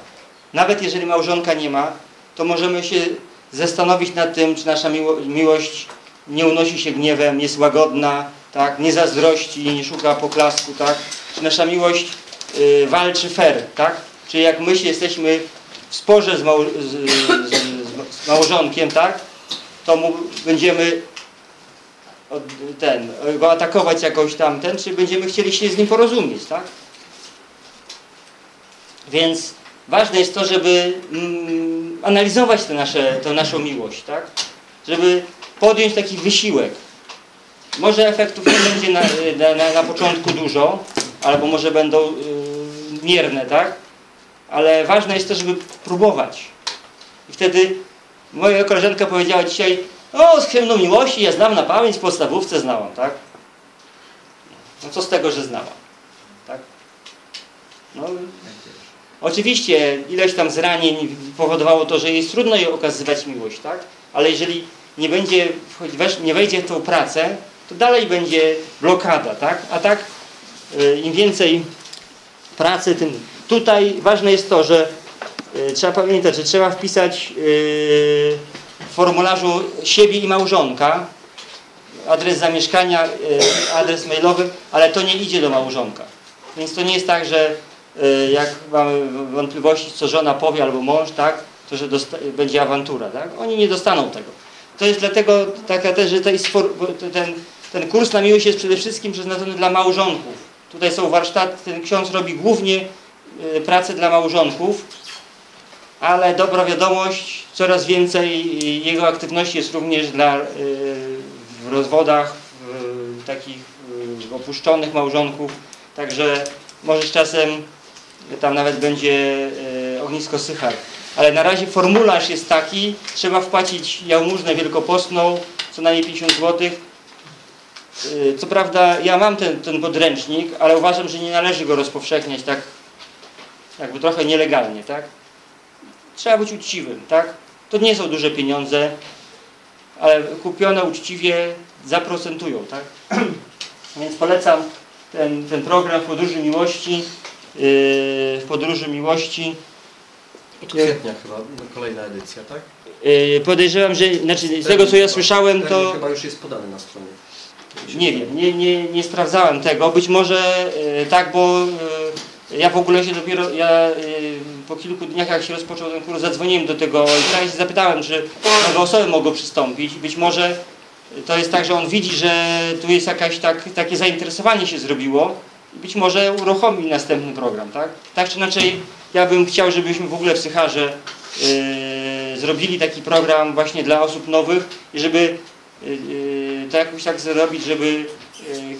Nawet jeżeli małżonka nie ma, to możemy się zastanowić nad tym, czy nasza miło miłość nie unosi się gniewem, jest łagodna, tak? nie zazdrości, nie szuka poklasku, tak? czy nasza miłość y, walczy fair, tak? czy jak my się jesteśmy w sporze z, mał z, z, z małżonkiem, tak? to mu będziemy od, ten, go atakować jakoś tam, ten, czy będziemy chcieli się z nim porozumieć, tak? Więc ważne jest to, żeby mm, analizować tę, tę naszą miłość, tak? Żeby podjąć taki wysiłek. Może efektów nie będzie na, na, na, początku dużo, albo może będą y, mierne, tak? Ale ważne jest to, żeby próbować. I wtedy moja koleżanka powiedziała dzisiaj, o, z hymnu miłości ja znam na pamięć, w podstawówce znałam, tak? No co z tego, że znałam, tak? No, Oczywiście ileś tam zranień powodowało to, że jest trudno jej okazywać miłość, tak? Ale jeżeli nie będzie, nie wejdzie w tą pracę, to dalej będzie blokada, tak? A tak y, im więcej pracy, tym tutaj ważne jest to, że y, trzeba pamiętać, że trzeba wpisać y, w formularzu siebie i małżonka adres zamieszkania, adres mailowy, ale to nie idzie do małżonka. Więc to nie jest tak, że jak mamy wątpliwości, co żona powie albo mąż, tak, to że będzie awantura. Tak? Oni nie dostaną tego. To jest dlatego taka też, że ten, ten kurs na miłość jest przede wszystkim przeznaczony dla małżonków. Tutaj są warsztaty, ten ksiądz robi głównie y, pracę dla małżonków, ale dobra wiadomość, coraz więcej jego aktywności jest również dla y, w rozwodach, w takich y, opuszczonych małżonków, także może z czasem tam nawet będzie ognisko sychar. Ale na razie formularz jest taki, trzeba wpłacić jałmużnę wielkopostną, co najmniej 50 zł. Y, Co prawda ja mam ten, ten podręcznik, ale uważam, że nie należy go rozpowszechniać tak jakby trochę nielegalnie, tak? Trzeba być uczciwym, tak? To nie są duże pieniądze, ale kupione uczciwie zaprocentują, tak? (clears throat) Więc polecam ten, ten program w Podróży Miłości. Yy, w Podróży Miłości. Od kwietnia chyba, kolejna edycja, tak? Yy, podejrzewam, że, znaczy z tego co ja słyszałem, to chyba już jest podany na stronie. Nie wiem, nie, nie, nie sprawdzałem tego. Być może yy, tak, bo yy, ja w ogóle się dopiero, ja yy, po kilku dniach jak się rozpoczął ten kurs, zadzwoniłem do tego ojca i się zapytałem, czy nowe osoby mogą przystąpić. Być może to jest tak, że on widzi, że tu jest jakaś tak, takie zainteresowanie się zrobiło być może uruchomi następny program, tak? Tak czy inaczej, ja bym chciał, żebyśmy w ogóle w Sycharze zrobili taki program właśnie dla osób nowych i żeby to jakoś tak zrobić, żeby yy,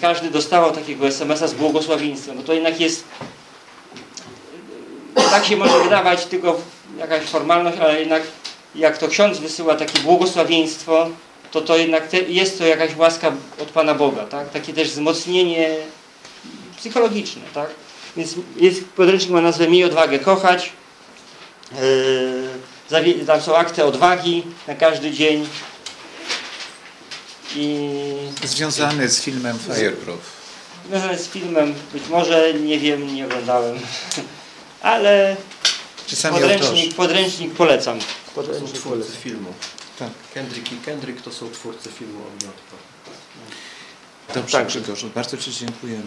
każdy dostawał takiego SMS-a z błogosławieństwem, bo to jednak jest yy, tak się może wydawać tylko jakaś formalność, ale jednak jak to ksiądz wysyła takie błogosławieństwo, to to jednak te, jest to jakaś łaska od Pana Boga, tak? Takie też wzmocnienie psychologiczne, tak? Więc jest, podręcznik ma nazwę Miej odwagę kochać. Yy, tam są akty odwagi na każdy dzień. I Związany z filmem Fireproof. związane z filmem, być może, nie wiem, nie oglądałem. (laughs) Ale Czy sami autorzy? podręcznik, podręcznik polecam. To są Podręcznik twórcy polecam. filmu. Tak. Kendrick i Kendrick to są twórcy filmu o Miotko. Dobrze, Grzegorzu, bardzo Ci dziękujemy.